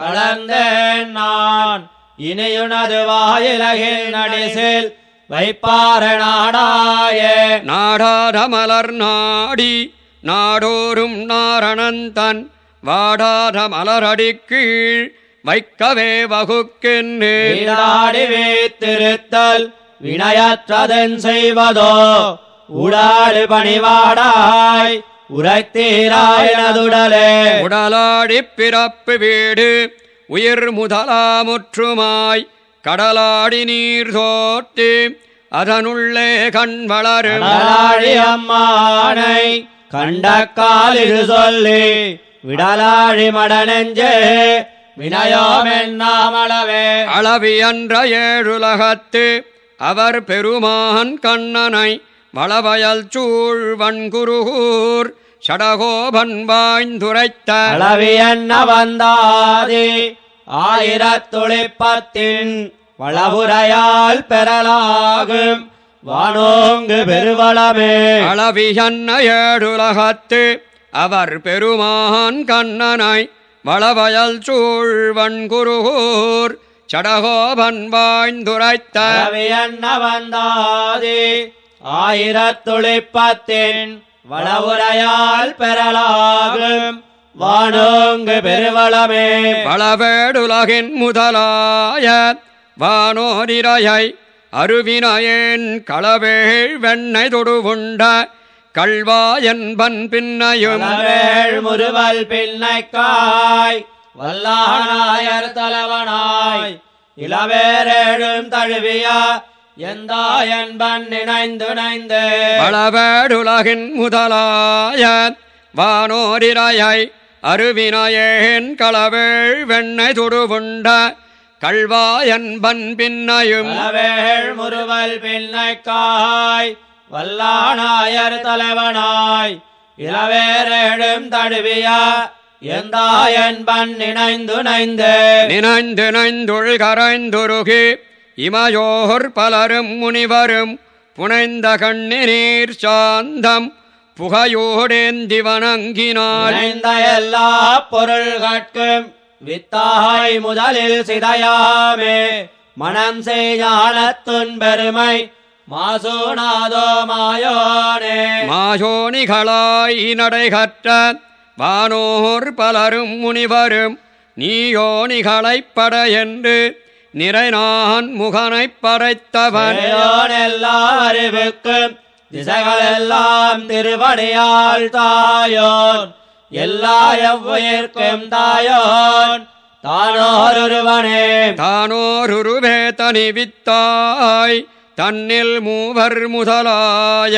[SPEAKER 2] தளர்ந்தேன் நான். இனியுனது வாயிலகில் நடிசில் வைப்பார நாடாயே
[SPEAKER 1] நாடாத மலர் நாடி நாடோறும் நாரணந்தன் வாடாத மலரடி கீழ் வைக்கவே வகுக்கின்று.
[SPEAKER 2] வீடாடி வீத்திருத்தல் வினையற்றதன் செய்வதோ? உடாடு பணிவாடாய் உரைத்தீராயனதுடலே
[SPEAKER 1] உடலாடி பிறப்பு வீடு உயிர் முதலாமுற்றுமாய் கடலாடி நீர் தோட்டி அதனுள்ளே கண் வளரும்.
[SPEAKER 2] அம்மானை கண்டக்கால் இது சொல்லி விடலாழி மடனெஞ்சே வினயோமென்னாமளவே
[SPEAKER 1] அளவியன்ற ஏழுலகத்து அவர் பெருமான் கண்ணனை வளவயல் சூழ் வன்குருகூர் சடகோபன் வாய்ந்துரைத்த
[SPEAKER 2] அளவியன்ன வந்தாதி ஆயிரத்துளிப்பத்தின் வளவுரையால் பெறலாகும். வானோங்கு பெருவளமே.
[SPEAKER 1] அளவியன்ன ஏழுலகத்து அவர் பெருமான் கண்ணனை வளவயல் சூழ் வன்குருகூர் சடகோபன் வாய்ந்துரைத்த
[SPEAKER 2] அளவியன்ன வந்தாதி. ஆயிரத்துளிப்பத்தின் வளவுரையால் பெறலாகும். வானோங்கு பெருவளமே.
[SPEAKER 1] வளவேடுலகின் முதலாய வானோரிரையை அருவினயேன் களவேள் வெண்ணை தொடுவுண்ட கள்வாயன்பன் பின்னையும்
[SPEAKER 2] முறுவல் பின்னைக்காய். வல்லானாயர் தலைவனாய். இளவேரேழும் தழுவிய எந்தாயன்பன் நினைந்து நினைந்து.
[SPEAKER 1] வளவேடுலகின் முதலாய வானோரிரையை அருவினயேன் களவேள் வெண்ணை தொடுவுண்ட கள்வாயன்பன் பின்னையும்
[SPEAKER 2] வளவேள் முறுவல் பின்னைக்காய் வல்லானாயர் தலைவனாய் இளவேரேழும் தழுவிய எந்தாயன்பன் நினைந்து நினைந்து
[SPEAKER 1] நினைந்து நைந்துள் கரைந்துருகி இமையோர் பலரும் முனிவரும் புனைந்த கண்ணினீர் சாந்தம் புகையோடேந்தி வணங்கினாள்.
[SPEAKER 2] எல்லா பொருள்கட்கும் வித்தாய் முதலில் சிதையாமே மனம் செய்ஞானத்துன் பெருமை மாசூனாதோ மாயோனே.
[SPEAKER 1] மாயோனிகளாய் நடைகற்ற வானோர் பலரும் முனிவரும் நீயோனிகளைப் பட என்று நிறைநான் முகனைப் படைத்தவன்.
[SPEAKER 2] மேயோன் எல்லா அறிவுக்கும் திசைகளெல்லாம் திருவடியால் தாயோன் எல்லா எவ்வுயிர்க்கும் தாயோன். தானோரொருவனே
[SPEAKER 1] தானோருருவே தனிவித்தாய் தன்னில் மூவர் முதலாய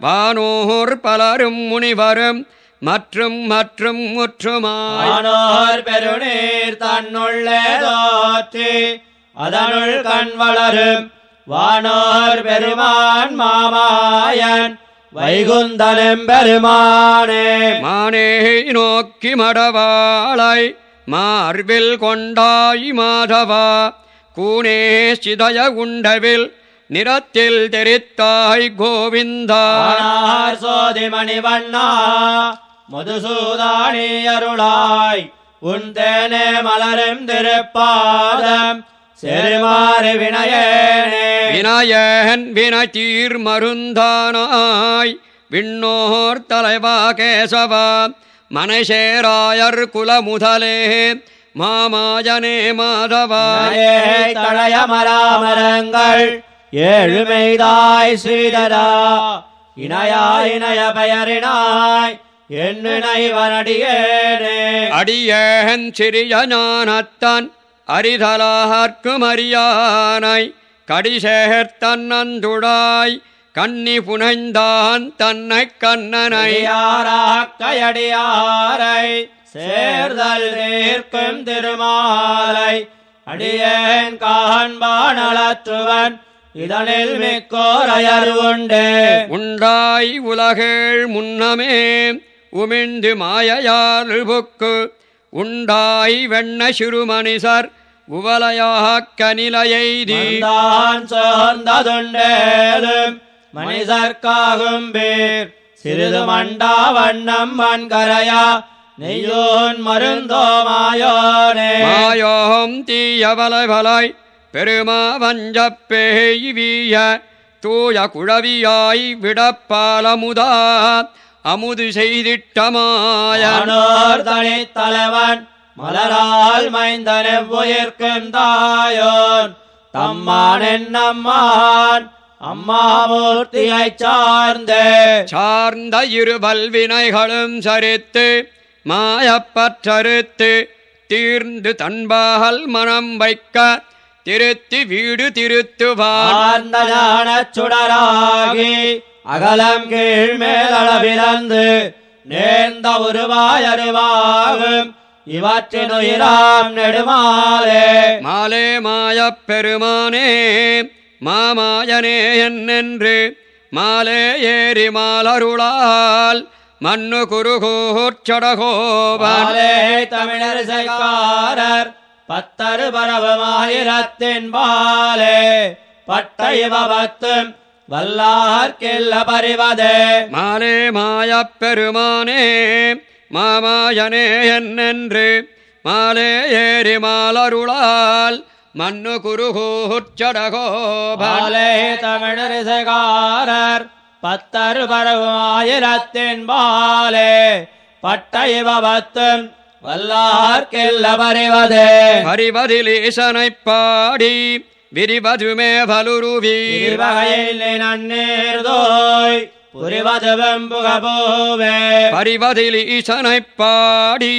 [SPEAKER 1] வானோர் பலரும் முனிவரும் மற்றும் மற்றும் முற்றுமாய்
[SPEAKER 2] வானோர் பெருநீர் தன்னுள்ளே தோற்றி அதனுள் கண் வளரும். வானோர் பெருமான் மாமாயன் வைகுந்தனும் பெருமானே.
[SPEAKER 1] மானே நோக்கி மடவாளை மார்பில் கொண்டாய் மாதவா கூனே சிதய உண்டவில் நிறத்தில் தெரித்தாய் கோவிந்தா.
[SPEAKER 2] சோதிமணி வண்ணா மதுசூதாணி அருளாய் உன் தேனே மலரும் திருப்பாதம் செருமாறு வினயேனே
[SPEAKER 1] வினயன் வினதீர் மருந்தானாய். விண்ணோர் தலைவா கேசவா. மனசேராயர் குலமுதலே. மாமாஜனே மாதவா.
[SPEAKER 2] நயே தழைய மராமரங்கள் ஏழுமைதாய் ஸ்ரீதரா இணையா இணைய பெயரினாய். என்னை வனடியேனே.
[SPEAKER 1] அடியேன் சிறிய ஞானத்தான். அரிதலார்க்கும் அறியானாய் கடிசேர்த்தன்னந்துடாய் கண்ணி புனைந்தான் தன்னை கண்ணனை.
[SPEAKER 2] கையடியாரை சேர்தல் தீர்க்கும் திருமாலை. அடியேன் காண்பானளத்துவன் இதனில் மிக்கோர் அயர் உண்டு
[SPEAKER 1] உண்டாய் உலகேள் முன்னமே உமிழ்ந்து மாயையால் புக்கு உண்டாய் வெண்ண சிறுமணிசர் உவலையாக் கனிலையெய்தி
[SPEAKER 2] மந்தான் சோர்ந்ததுண்டேலும் மனிதர்க்காகும் பேர். சிறிது மண்டா வண்ணம் மண்கரையா நெய்யோன் மருந்தோ மாயோனே.
[SPEAKER 1] மாயோம் தீயவலைவலாய் பெருமா வஞ்சப் பேய் வீய தூய குழவியாய் விடப்பாலமுதா அமுது செய்திட்டமாய
[SPEAKER 2] யானோர் தனித் தலைவன் மலரால் மைந்தனும் உயிர்க்கும் தாயோன். தம்மான் என்னம்மான்? அம்மாமூர்த்தியைச் சார்ந்தே.
[SPEAKER 1] சார்ந்த இருபல் வினைகளும் சரித்து மாயப்பற்றறுத்து தீர்ந்து தன்பால் மனம் வைக்க திருத்தி வீடு திருத்துவான்.
[SPEAKER 2] ஆர்ந்த ஞானச் சுடராகி அகலம் கீழ்மேலளவிலந்து நேர்ந்த உருவாயருவாகும். இவற்றின் உயிராம் நெடுமாலே.
[SPEAKER 1] மாலே மாயப் பெருமானே மாமாயனே என்னென்று மாலே ஏறி மாலருளால் மண்ணு குருகூர்ச்சடகோவன்
[SPEAKER 2] பாலே தமிழர் செய்காரர் பத்தரு பரவமாயிரத்தின் பாலே. பட்டை பத்தும் வல்லார்க்கெல்ல பறிவதே
[SPEAKER 1] மாலே மாயப் பெருமானே மாமாயனே என்னென்று மாலே ஏறி மாலருளால் மண்ணு குருகூர்ச்சடகோவன்
[SPEAKER 2] பாலே தமிழர் செய்காரர் பத்தரு பரவமாயிரத்தின் பாலே பட்டை பத்தும் வல்லார்க்கெல்ல பறிவதே
[SPEAKER 1] பரிவதில் ஈசனைப் பாடி விரிவதுமே
[SPEAKER 2] இருவகையில் நன்னீர்தோய் புரிவது வெம்புகபூவே
[SPEAKER 1] பரிவதில் ஈசனைப் பாடி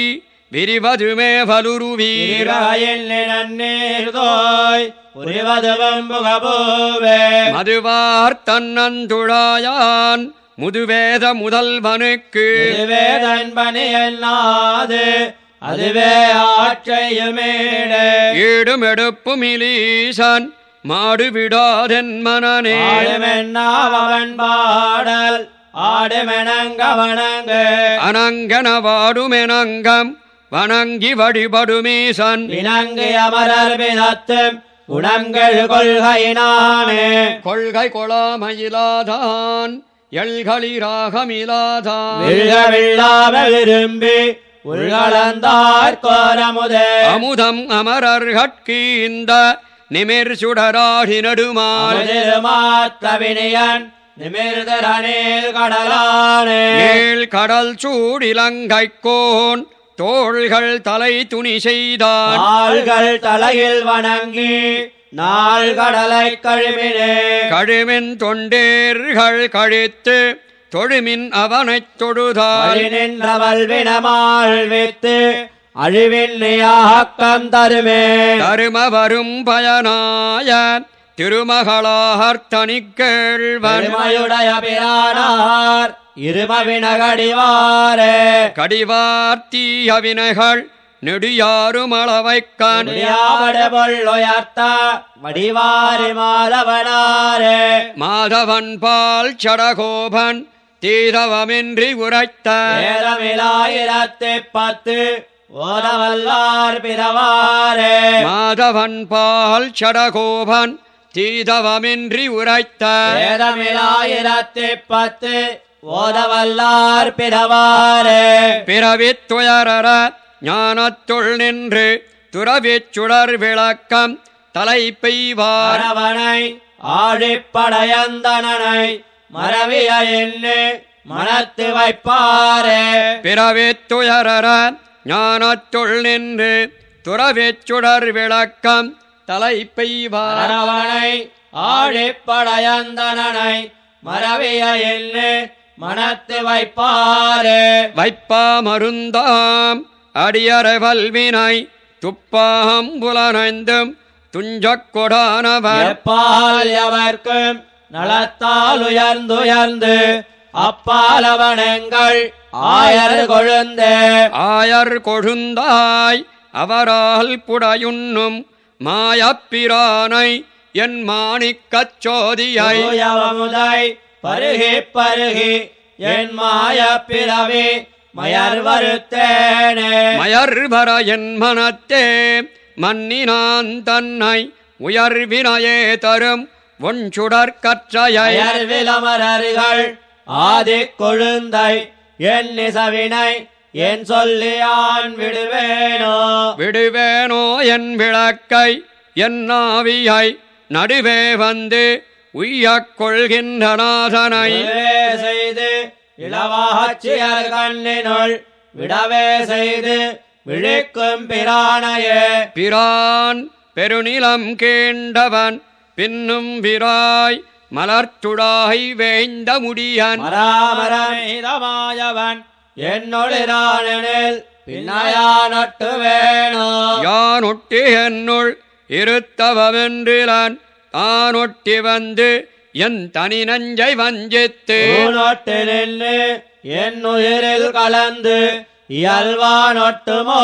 [SPEAKER 1] விரிவதுமே வலுருவீர்
[SPEAKER 2] இருவகையில் நன்னீர்தோய் புரிவது வெம்புகபூவே
[SPEAKER 1] மதுவார் தன்னந்துழாயான் முதுவேத முதல்வனுக்கு.
[SPEAKER 2] வேதன் பணி என்னாது அதுவே ஆற்றையுமேடு.
[SPEAKER 1] ஈடும் எடுப்புமிலீசன் மாடு விடாதென் மனனே.
[SPEAKER 2] ஆடுமென்னாவன் பாடல் ஆடுமெனங்க வணங்கு.
[SPEAKER 1] அனங்கன வாடுமெனங்கம் வணங்கி வழிபடுமீசன்
[SPEAKER 2] இணங்கு அமரர் விதத்தும் குணங்கள் கொள்கையினானே.
[SPEAKER 1] கொள்கை கொளாமயிலாதான் எள்களிராகமிலாதான்
[SPEAKER 2] வில்க வில்லாம விரும்பி உள்களந்தார் கோரமுதே.
[SPEAKER 1] அமுதம் அமரர்கட்கீந்த நிமிர் சுடராகி நடுமால்.
[SPEAKER 2] மாத்தவினியன் நிமிர்தரனில் கடலானே.
[SPEAKER 1] கடல் சூடிலங்கைக்கோன் தோள்கள் தலை துணி செய்தான்.
[SPEAKER 2] ஆள்கள் தலையில் வணங்கி நாள் கடலை கழுமினே.
[SPEAKER 1] கழுமின் தொண்டேர்கள் கழித்து தொழுமின் அவனைத் தொழுதால்.
[SPEAKER 2] நின்றவள் வினமாள் வைத்து அழிவின் நியாக்கம் தருமே
[SPEAKER 1] தரும வரும் பயனாய திருமகளார் தனிக்கேள்வன்
[SPEAKER 2] பெருமையுடைய பிரானார் இருமவினகடிவாரே.
[SPEAKER 1] கடிவார்த்தீ அவினைகள் நெடியாரும் அளவைக்கான்
[SPEAKER 2] முடியாவட பொள்ளுயர்த்த வடிவாரி மாதவனாரே
[SPEAKER 1] மாதவன் பால் சடகோபன் தீரவமின்றி உரைத்த.
[SPEAKER 2] பத்து ஓதவல்லார் பிறவாரே.
[SPEAKER 1] மாதவன் பால் சடகோபன் தீதவமின்றி உரைத்த
[SPEAKER 2] வேதமிலாயிரத்தி பத்து ஓதவல்லார் பிறவாறு
[SPEAKER 1] பிறவித் துயரற ஞானத்துள் நின்று துறவிச் சுடர் விளக்கம் தலை பெய்வார்
[SPEAKER 2] அரவணை ஆழிப்படையந்தனனை மரவிய எண்ணு மனத்து வைப்பாரே.
[SPEAKER 1] பிறவித் துயரற ஞானத்துள் நின்று துறவிச் சுடர் விளக்கம் தலை பெய்வார்
[SPEAKER 2] அரவணை ஆழிப்படையந்தனனை மரவிய எண்ணு மனத்து வைப்பாரே
[SPEAKER 1] வைப்பா மருந்தாம் அடியற வல்வினை துப்பாம் புலனைந்தும் துஞ்சக் கொடானவர்.
[SPEAKER 2] எப்பால் எவர்க்கும் நலத்தால் உயர்ந்துயர்ந்து அப்பாலவனங்கள் ஆயர் கொழுந்தே.
[SPEAKER 1] ஆயர் கொழுந்தாய் அவரால் புடையுண்ணும் மாயப்பிரானை என் மாணிக்கச் சோதியை.
[SPEAKER 2] தூயவமுதை பருகி பருகி என் மாய பிறவி மயர் வருத்தேனே.
[SPEAKER 1] மயர்வர என் மனத்தே மன்னினான் தன்னை உயர்வினையே தரும் ஒன்சுடர் கற்றையை.
[SPEAKER 2] மயர் விலமரர்கள் ஆதி கொழுந்தை என் நிசவினை என் சொல்லியான் விடுவேனோ?
[SPEAKER 1] விடுவேனோ என் விளக்கை என் நாவியை நடுவே வந்து உய்யக் கொள்கின்ற
[SPEAKER 2] விடவே செய்து இளவாச்சியர் கண்ணினுள் விடவே செய்து விழிக்கும் பிரானையே.
[SPEAKER 1] பிரான் பெருநிலம் கேண்டவன் பின்னும் விராய் மலர்த்துடாய் வேய்ந்த முடியன்.
[SPEAKER 2] மராமரமேதமாயவன் என்னொளிரானெனில் பின்னயானொட்டு வேணோ
[SPEAKER 1] யானொட்டி என்னுள் இருத்தவென்றிலான் தானொட்டி வந்து என் தனி நஞ்சை வஞ்சித்து.
[SPEAKER 2] நொட்டு நின்று என் உயிரில் கலந்து இயல்வானொட்டுமோ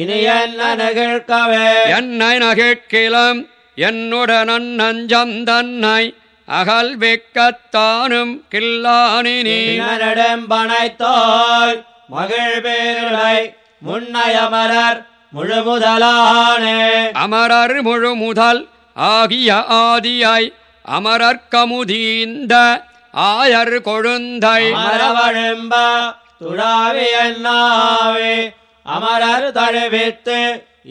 [SPEAKER 2] இனி என்ன நெகிழ்க்கவே?
[SPEAKER 1] என்னை நகிழ்கிலம் என்னுடன் நஞ்சம் தன்னை அகல் வெக்கத்தானும் கில்லானினி
[SPEAKER 2] நெடும்பனைத்தோய் மகிழ் பேருளை முன்னையமரர் முழுமுதலானே.
[SPEAKER 1] அமரர் முழு முதல் ஆகிய ஆதியாய் அமரர்க்கமுதீந்த ஆயர் கொழுந்தை.
[SPEAKER 2] அமரவழும்ப துழாவி என்னாவே அமரர் தழுவித்து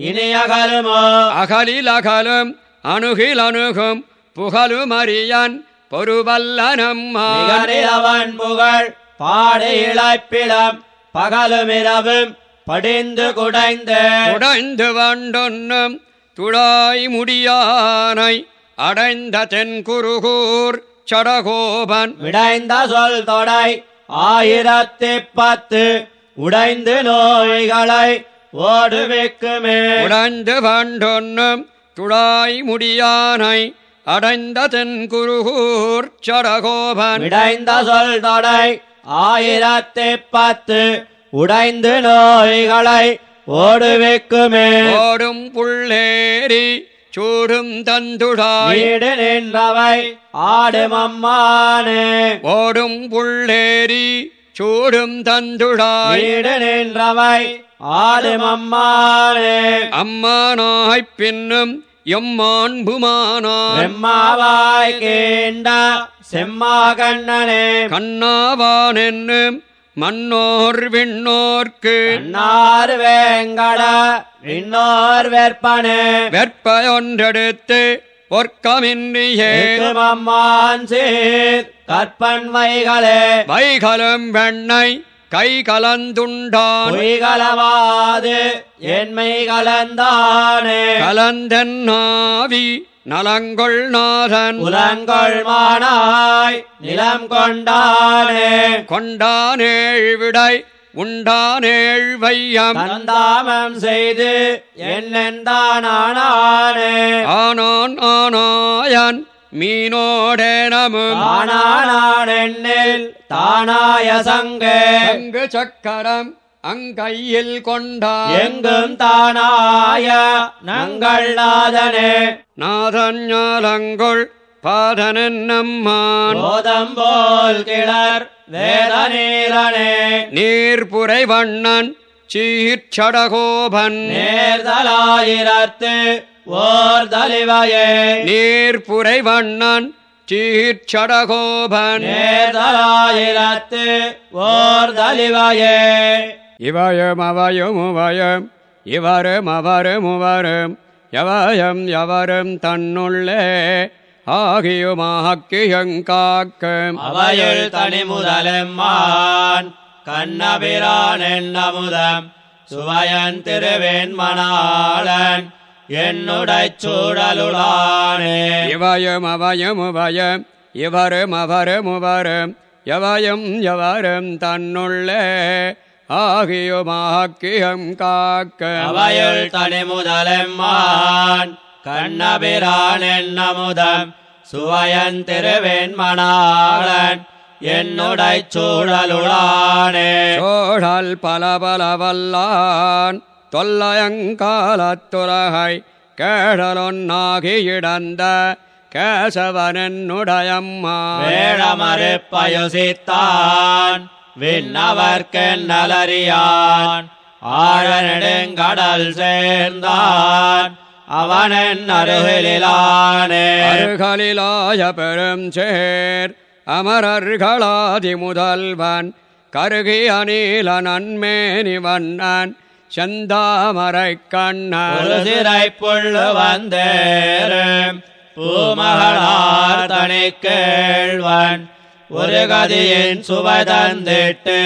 [SPEAKER 2] இனியகலுமோ.
[SPEAKER 1] அகலில் அகலும் அணுகில் அணுகும் புகழும் அறியன் பொறுவல்லனம்மான்
[SPEAKER 2] புகழ் பாடி இழைப்பிடம் பகலுமிரவும் படிந்து குடைந்து.
[SPEAKER 1] உடைந்து வண்டொன்னும் துழாய் முடியானை அடைந்த தென்குருகூர் சடகோபன்.
[SPEAKER 2] விடைந்த சொல் தொடை ஆயிரத்தி பத்து உடைந்து நோய்களை ஓடுவிக்குமே.
[SPEAKER 1] உடைந்து வண்டொன்னும் துழாய் முடியானை அடைந்த தென்குருகூர் சடகோபன்.
[SPEAKER 2] விடைந்த சொல் தொடை ஆயிரத்தி பத்து உடைந்து நோய்களை ஓடுவிக்குமே.
[SPEAKER 1] ஓடும் புள்ளேரி சூடும் தந்துடாய்.
[SPEAKER 2] வீடு நின்றவை ஆடும் அம்மானே
[SPEAKER 1] ஓடும் புள்ளேரி சூடும் தந்துடாய்.
[SPEAKER 2] வீடு நின்றவை ஆடும் அம்மானே
[SPEAKER 1] அம்மானாய்ப் பின்னும் எம்மாண்புமானான்
[SPEAKER 2] பிரம்மாவாய் கேண்ட செம்மா கண்ணனே
[SPEAKER 1] கண்ணாவான் என்னும் மன்னோர் விண்ணோர்க்கு.
[SPEAKER 2] கண்ணார் வேங்கட விண்ணோர் வெற்பனே.
[SPEAKER 1] வெற்பயொன்றெடுத்து பொற்கமின்றியே.
[SPEAKER 2] அம்மான் சீர் கற்பன் வைகளே.
[SPEAKER 1] வைகலம் வெண்ணை கை கலந்துண்டான்.
[SPEAKER 2] பொய்களவாது என்மை கலந்தானே.
[SPEAKER 1] கலந்தென்னாவி நலங்கொள் நாதன்.
[SPEAKER 2] புலங்கொள் மானாய் நிலம் கொண்டானே.
[SPEAKER 1] கொண்டானேழ் விடை உண்டானேழ் வையம்.
[SPEAKER 2] தந்தாமம் செய்து என்னென்றானானே
[SPEAKER 1] ஆனான் ஆனாயன். மீனோடேனமும்
[SPEAKER 2] தானானான் எண்ணில் தானாய சங்கே
[SPEAKER 1] அங்கு சக்கரம் அங்கையில் கொண்டான்
[SPEAKER 2] எங்கும் தானாய நங்கள் நாதனே
[SPEAKER 1] நாதன் ஞாலங்கொள் பாதனன் நம்மான்
[SPEAKER 2] போதம் போல் கிளர் வேத நீரனே
[SPEAKER 1] நீர்புரை வண்ணன் சீர்ச்சடகோபன்
[SPEAKER 2] நேர்தலாயிரத்து ஓர் தலிவையே.
[SPEAKER 1] நீர்புரை வண்ணன் சீர்ச்சடகோபன்
[SPEAKER 2] நேர்தலாயிரத்து ஓர் தலிவையே.
[SPEAKER 1] இவயம் அவயும் உவயம் இவரும் அவரும் உவரும் எவயம் எவரும் தன்னுள்ளே ஆகியுமாக்கியங்காக்கும்
[SPEAKER 2] அவையுள் தனி முதலெம்மான் கண்ணபிரான் என்னமுதம் சுவயன் திருவேன் மணாளன் என்னுடைச் சூழலுளானே
[SPEAKER 1] இவயும் அவயும் உவயம் இவரும் அவரும் உவரும் எவயும் எவரும் தன்னுள்ளே ஆகியுமாக்கியம் காக்கும்
[SPEAKER 2] அவையுள் தனி முதலெம்மான் கண்ணபிரான் என்னமுதம் சுவயன் திருவேன் மணாளன் என்னுடைச் சூழலுளானே
[SPEAKER 1] சோழல் பல பல வல்லான் தொல்லையங்காலத்துலகை கேடலொன்னாகி இடந்த கேசவனென்னுடையம்மா.
[SPEAKER 2] வேழமறுப்பயுசித்தான் விண்ணவர்க்கென்னலறியான் ஆழநெடுங்கடல் சேர்ந்தான் அவனென் அருகிலானே
[SPEAKER 1] அருகலிலாய பெரும் சேர் அமரர்களாதி முதல்வன் கருகி அநீல நன்மேனி வண்ணன் செந்தாமரை
[SPEAKER 2] சிறை புள்ளு வந்தேரும் பூமகளார் தனி கேழ்வன் ஒரு கதியின் சுவை தந்திட்டு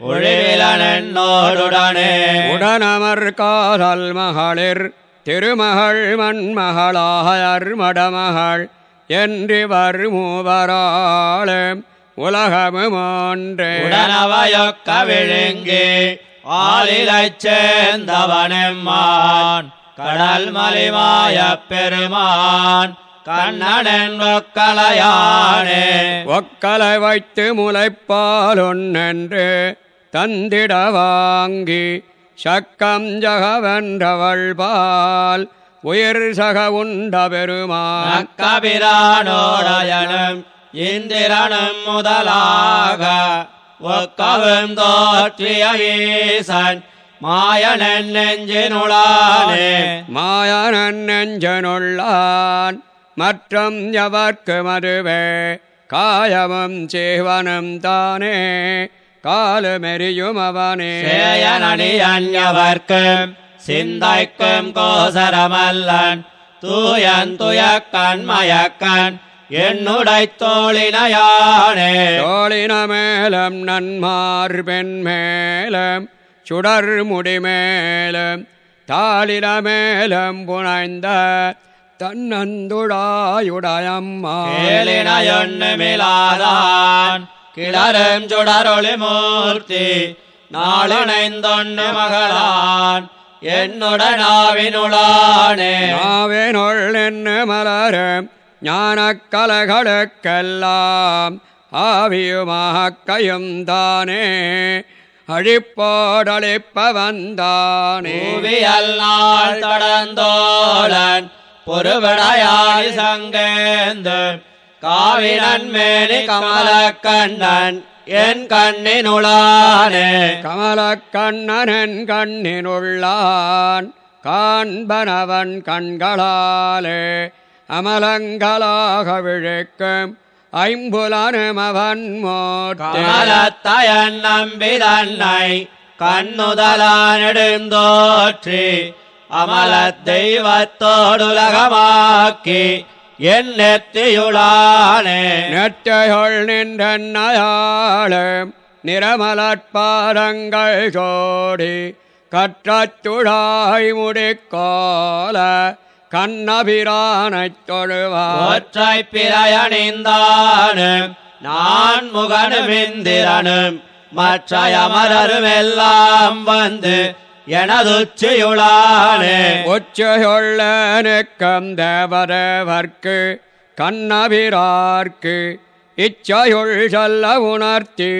[SPEAKER 2] ஒழிவிலனோடுடனே
[SPEAKER 1] உடனமர் காதல் மகளிர் திருமகள் மண்மகளாயர் மடமகள் என்றிவர் மூவராளும் உலகமும் ஒன்றே.
[SPEAKER 2] உடனவையொக்க விழுங்கி ஆளிலைச் சேர்ந்தவனெம்மான் கடல் மலிமாய பெருமான் கண்ணனென் ஒக்கலையானே
[SPEAKER 1] ஒக்கலை வைத்து முளைப்பால் ஒன்னென்று தந்திட வாங்கி சக்கம் ஜகவென்றவள் பால் உயிர் சக உண்ட பெருமான்.
[SPEAKER 2] அக்கபிரானோடயனும் இந்திரனும் முதலாக ஒக்கவும் தோற்றிய ஈசன் மாயனன் நெஞ்சினுளானே
[SPEAKER 1] மாயனன் நெஞ்சனுள்ளான். மற்றும் எவர்க்கு மதுவே? காயமும் சேவனும் தானே. காலுமெறியும் அவனே.
[SPEAKER 2] சேயனணியவர்க்கும் சிந்தைக்கும் கோசரமல்லன். தூயன் துயக்கண் மயக்கன் என்னுடைத் தோழினையானே
[SPEAKER 1] தோளின மேலம் நன்மார் பெண் மேலம் சுடர் முடி மேலம் தாளின மேலம் புனைந்த தன்னந்துடாயுடையம்மா
[SPEAKER 2] கேளினையொன்னுமிலாதான் கிளரும் சுடரொளி மூர்த்தி நாளினைந்தொன்னு மகளான் என்னுடனாவினுளானே
[SPEAKER 1] நாவேனொள் நின்று மலரும் ஞானக் கலைகளுக்கெல்லாம் ஆவியுமாக்கையும் தானே. அழிப்போடழிப்ப வந்தானே
[SPEAKER 2] பூவியல் நாள் தடந்தோழன் பொறுவடையாய் சங்கேந்து காவினன் மேனி கமலக்கண்ணன் என் கண்ணினுளானே
[SPEAKER 1] கமலக் கண்ணனன் கண்ணினுள்ளான் காண்பனவன் கண்களாலே. அமலங்களாக விழிக்கும் ஐம்புலனும் அவன் மோட்டே
[SPEAKER 2] கமலத்தயன் நம்பி தன்னை கண்ணுதலானெடுந்தோற்றி அமல தெய்வத்தோடுலகமாக்கி என் நெத்தியுளானே
[SPEAKER 1] நெட்டைகள் நின்றயாளும் நிறமலற்பாதங்கள் சோடி கற்றத்துழாய் முடிக்கோல கண்ணபிரானைத் தொழுவார்
[SPEAKER 2] ஒற்றை பிரயணிந்தானும் நான் முகனுமிந்திரனும் மற்ற அமரரும் எல்லாம் வந்து எனதுச்சியுளானே.
[SPEAKER 1] உச்சையுள்ளனுக்கம் தேவதேவர்க்கு கண்ணபிரார்க்கு இச்சையுள் சொல்ல உணர்த்தி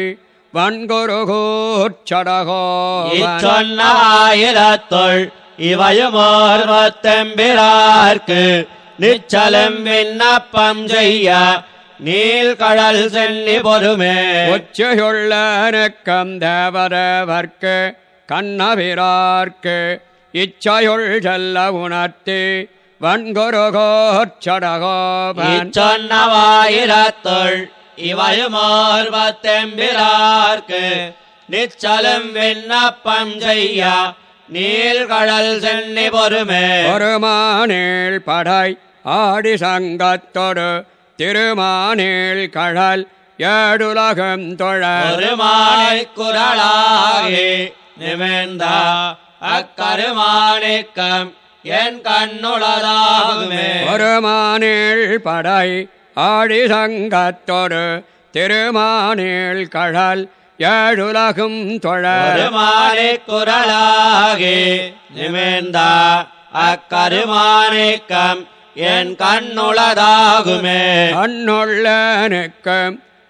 [SPEAKER 2] இச்சொன்ன ஆயிரத்துள் இவையுமோர் மத்தெம்பிரார்க்கு நிச்சலம் விண்ணப்பம் செய்ய நீள்கடல் சென்னி பொறுமே.
[SPEAKER 1] உச்சையுள்ளனுக்கம் தேவதேவர்க்கு கண்ணபிரார்க்கு இச்சையுள் செல்ல உணர்த்தி வன்குருகோச்சடகோபன்
[SPEAKER 2] இச்சொன்னவாயிரத்துள் இவையுமோர் பத்தெம்பிரார்க்கு நிச்சலும் விண்ணப்பம் செய்ய நீள்கடல் சென்னி பொறுமே.
[SPEAKER 1] ஒருமானேள் படை ஆடி சங்கத்தொடு திருமானேள் கழல் ஏடுலகம் தொழ.
[SPEAKER 2] ஒரு மாலை குரலாகி நிமிர்ந்த அக்கருமாணிக்கம் என் கண்ணுளதாகுமே.
[SPEAKER 1] ஒருமானேள் படை ஆடி சங்கத்தொடு திருமானேள் கழல் ஏழுலகும் தொழ.
[SPEAKER 2] ஒரு மாலை குரலாகி நிமிர்ந்த அக்கருமாணிக்கம் என் கண்ணுளதாகுமே.
[SPEAKER 1] கண்ணுள்ளனுக்கு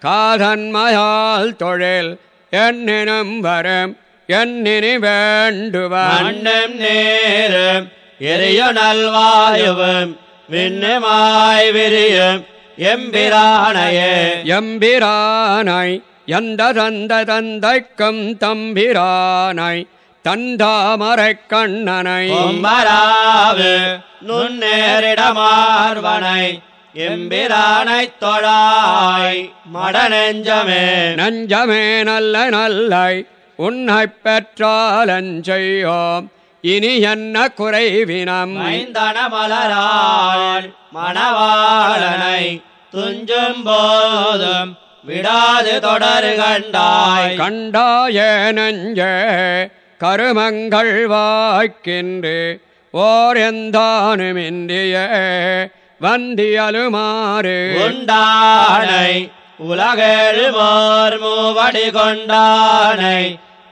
[SPEAKER 1] காதன்மையால் தொழில் என்னினும் வரும் என்னினி வேண்டுவன்
[SPEAKER 2] மண்ணும் நேரும் எரிய நல்வாயுவும் விண்ணுமாய் விரியும் எம்பிரானையே.
[SPEAKER 1] எம்பிரானை எந்த தந்த தந்தைக்கும் தம்பிரானை தந்தாமரைக் கண்ணனை.
[SPEAKER 2] கொம்பராவு நுண்ணேரிடமார்வனை எம்பிரானைத் தொழாய் மடநெஞ்சமே.
[SPEAKER 1] நஞ்சமே நல்ல நல்லை உன்னைப் பெற்றாலஞ்செய்யோம் இனி என்ன குறைவினம்?
[SPEAKER 2] மைந்தன மலராள் மணவாளனை துஞ்சும் போதும் விடாது தொடரு கண்டாய்.
[SPEAKER 1] கண்டாய நஞ்ச கருமங்கள் வாய்க்கின்று ஓர் எந்தானுமின்றிய வந்தியலுமாறு.
[SPEAKER 2] உண்டானை உலகெழுமோர் மூவடி கொண்டானை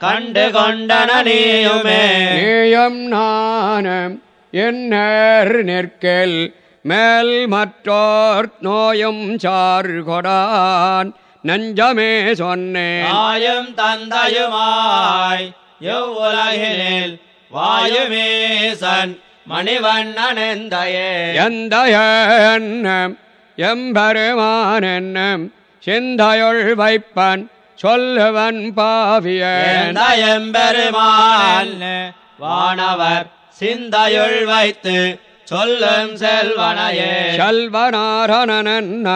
[SPEAKER 2] கண்டு கொண்டன நீயுமே.
[SPEAKER 1] நேயம் நானம் என்னர் நிற்கில் மேல் மற்றோர் நோயும் சார் கொடான் நஞ்சமே சொன்னேன்
[SPEAKER 2] தாயும் தந்தையுமாய் எவ்வுலகினில் வாயுமேசன் மணிவண்ணனெந்தையே
[SPEAKER 1] எந்த எண்ணம் எம்பெருமான் என்னும் சிந்தையுள் வைப்பன் சொல்லுவன் பாவியன்
[SPEAKER 2] எம்பெருமான் வானவர் சிந்தையுள் வைத்து சொல்லும் செல்வனையே.
[SPEAKER 1] செல்வனாரணன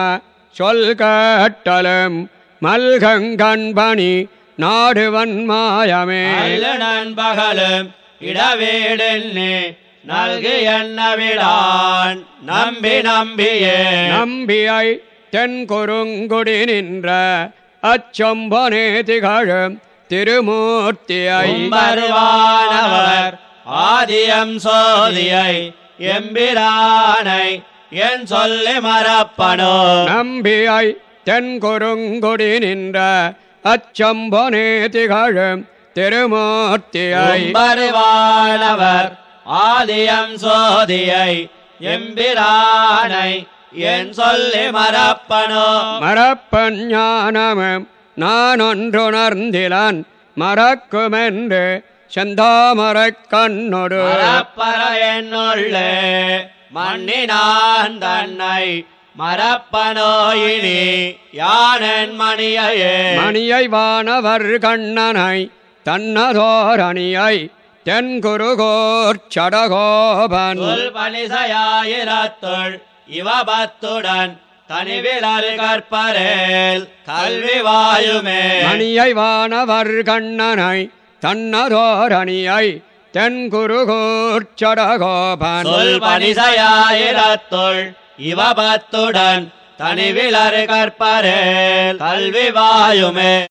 [SPEAKER 1] சொல் கேட்டலும் மல்கங்கண்பணி நாடுவன் மாயமே.
[SPEAKER 2] நண்பகலும் இடவேடென்னே நல்கு என்ன விடான் நம்பி நம்பியே.
[SPEAKER 1] நம்பியை தென் குறுங்குடி நின்ற அச்சொம்பனே திகழும் திருமூர்த்தியை.
[SPEAKER 2] கும்பருவானவர் ஆதியம் சோதியை எம்பிரானை என் சொல்லி மறப்பனோ?
[SPEAKER 1] நம்பியை தென் குறுங்குடி நின்ற அச்சம்பொனே திகழும் திருமூர்த்தியை
[SPEAKER 2] கும்பருவானவர் ஆதியம் சோதியை எம்பிரானை என் சொல்லி மறப்பனோ?
[SPEAKER 1] மறப்பன் ஞானமும் நான் ஒன்றுணர்ந்திலன் மறக்குமென்று செந்தாமரைக் கண்ணொடு.
[SPEAKER 2] மறப்பற என்னுள்ளே? மண்ணினான் தன்னை மறப்பனோயினி யானன் மணியையே.
[SPEAKER 1] மணியை வானவர் கண்ணனை தன்னதோரணியை தென் குருகோர் சடகோபன்.
[SPEAKER 2] சொல் பனிசையாயிரத்துள் இவபத்துடன் தனிவிலரு கற்பரேல் கல்வி வாயுமே.
[SPEAKER 1] மணியை வானவர் கண்ணனை தன்னதோரணியை தென் குருகோர்
[SPEAKER 2] இவபத்துடன் தனிவிலரு கற்பரே. கல்வி வாயுமே.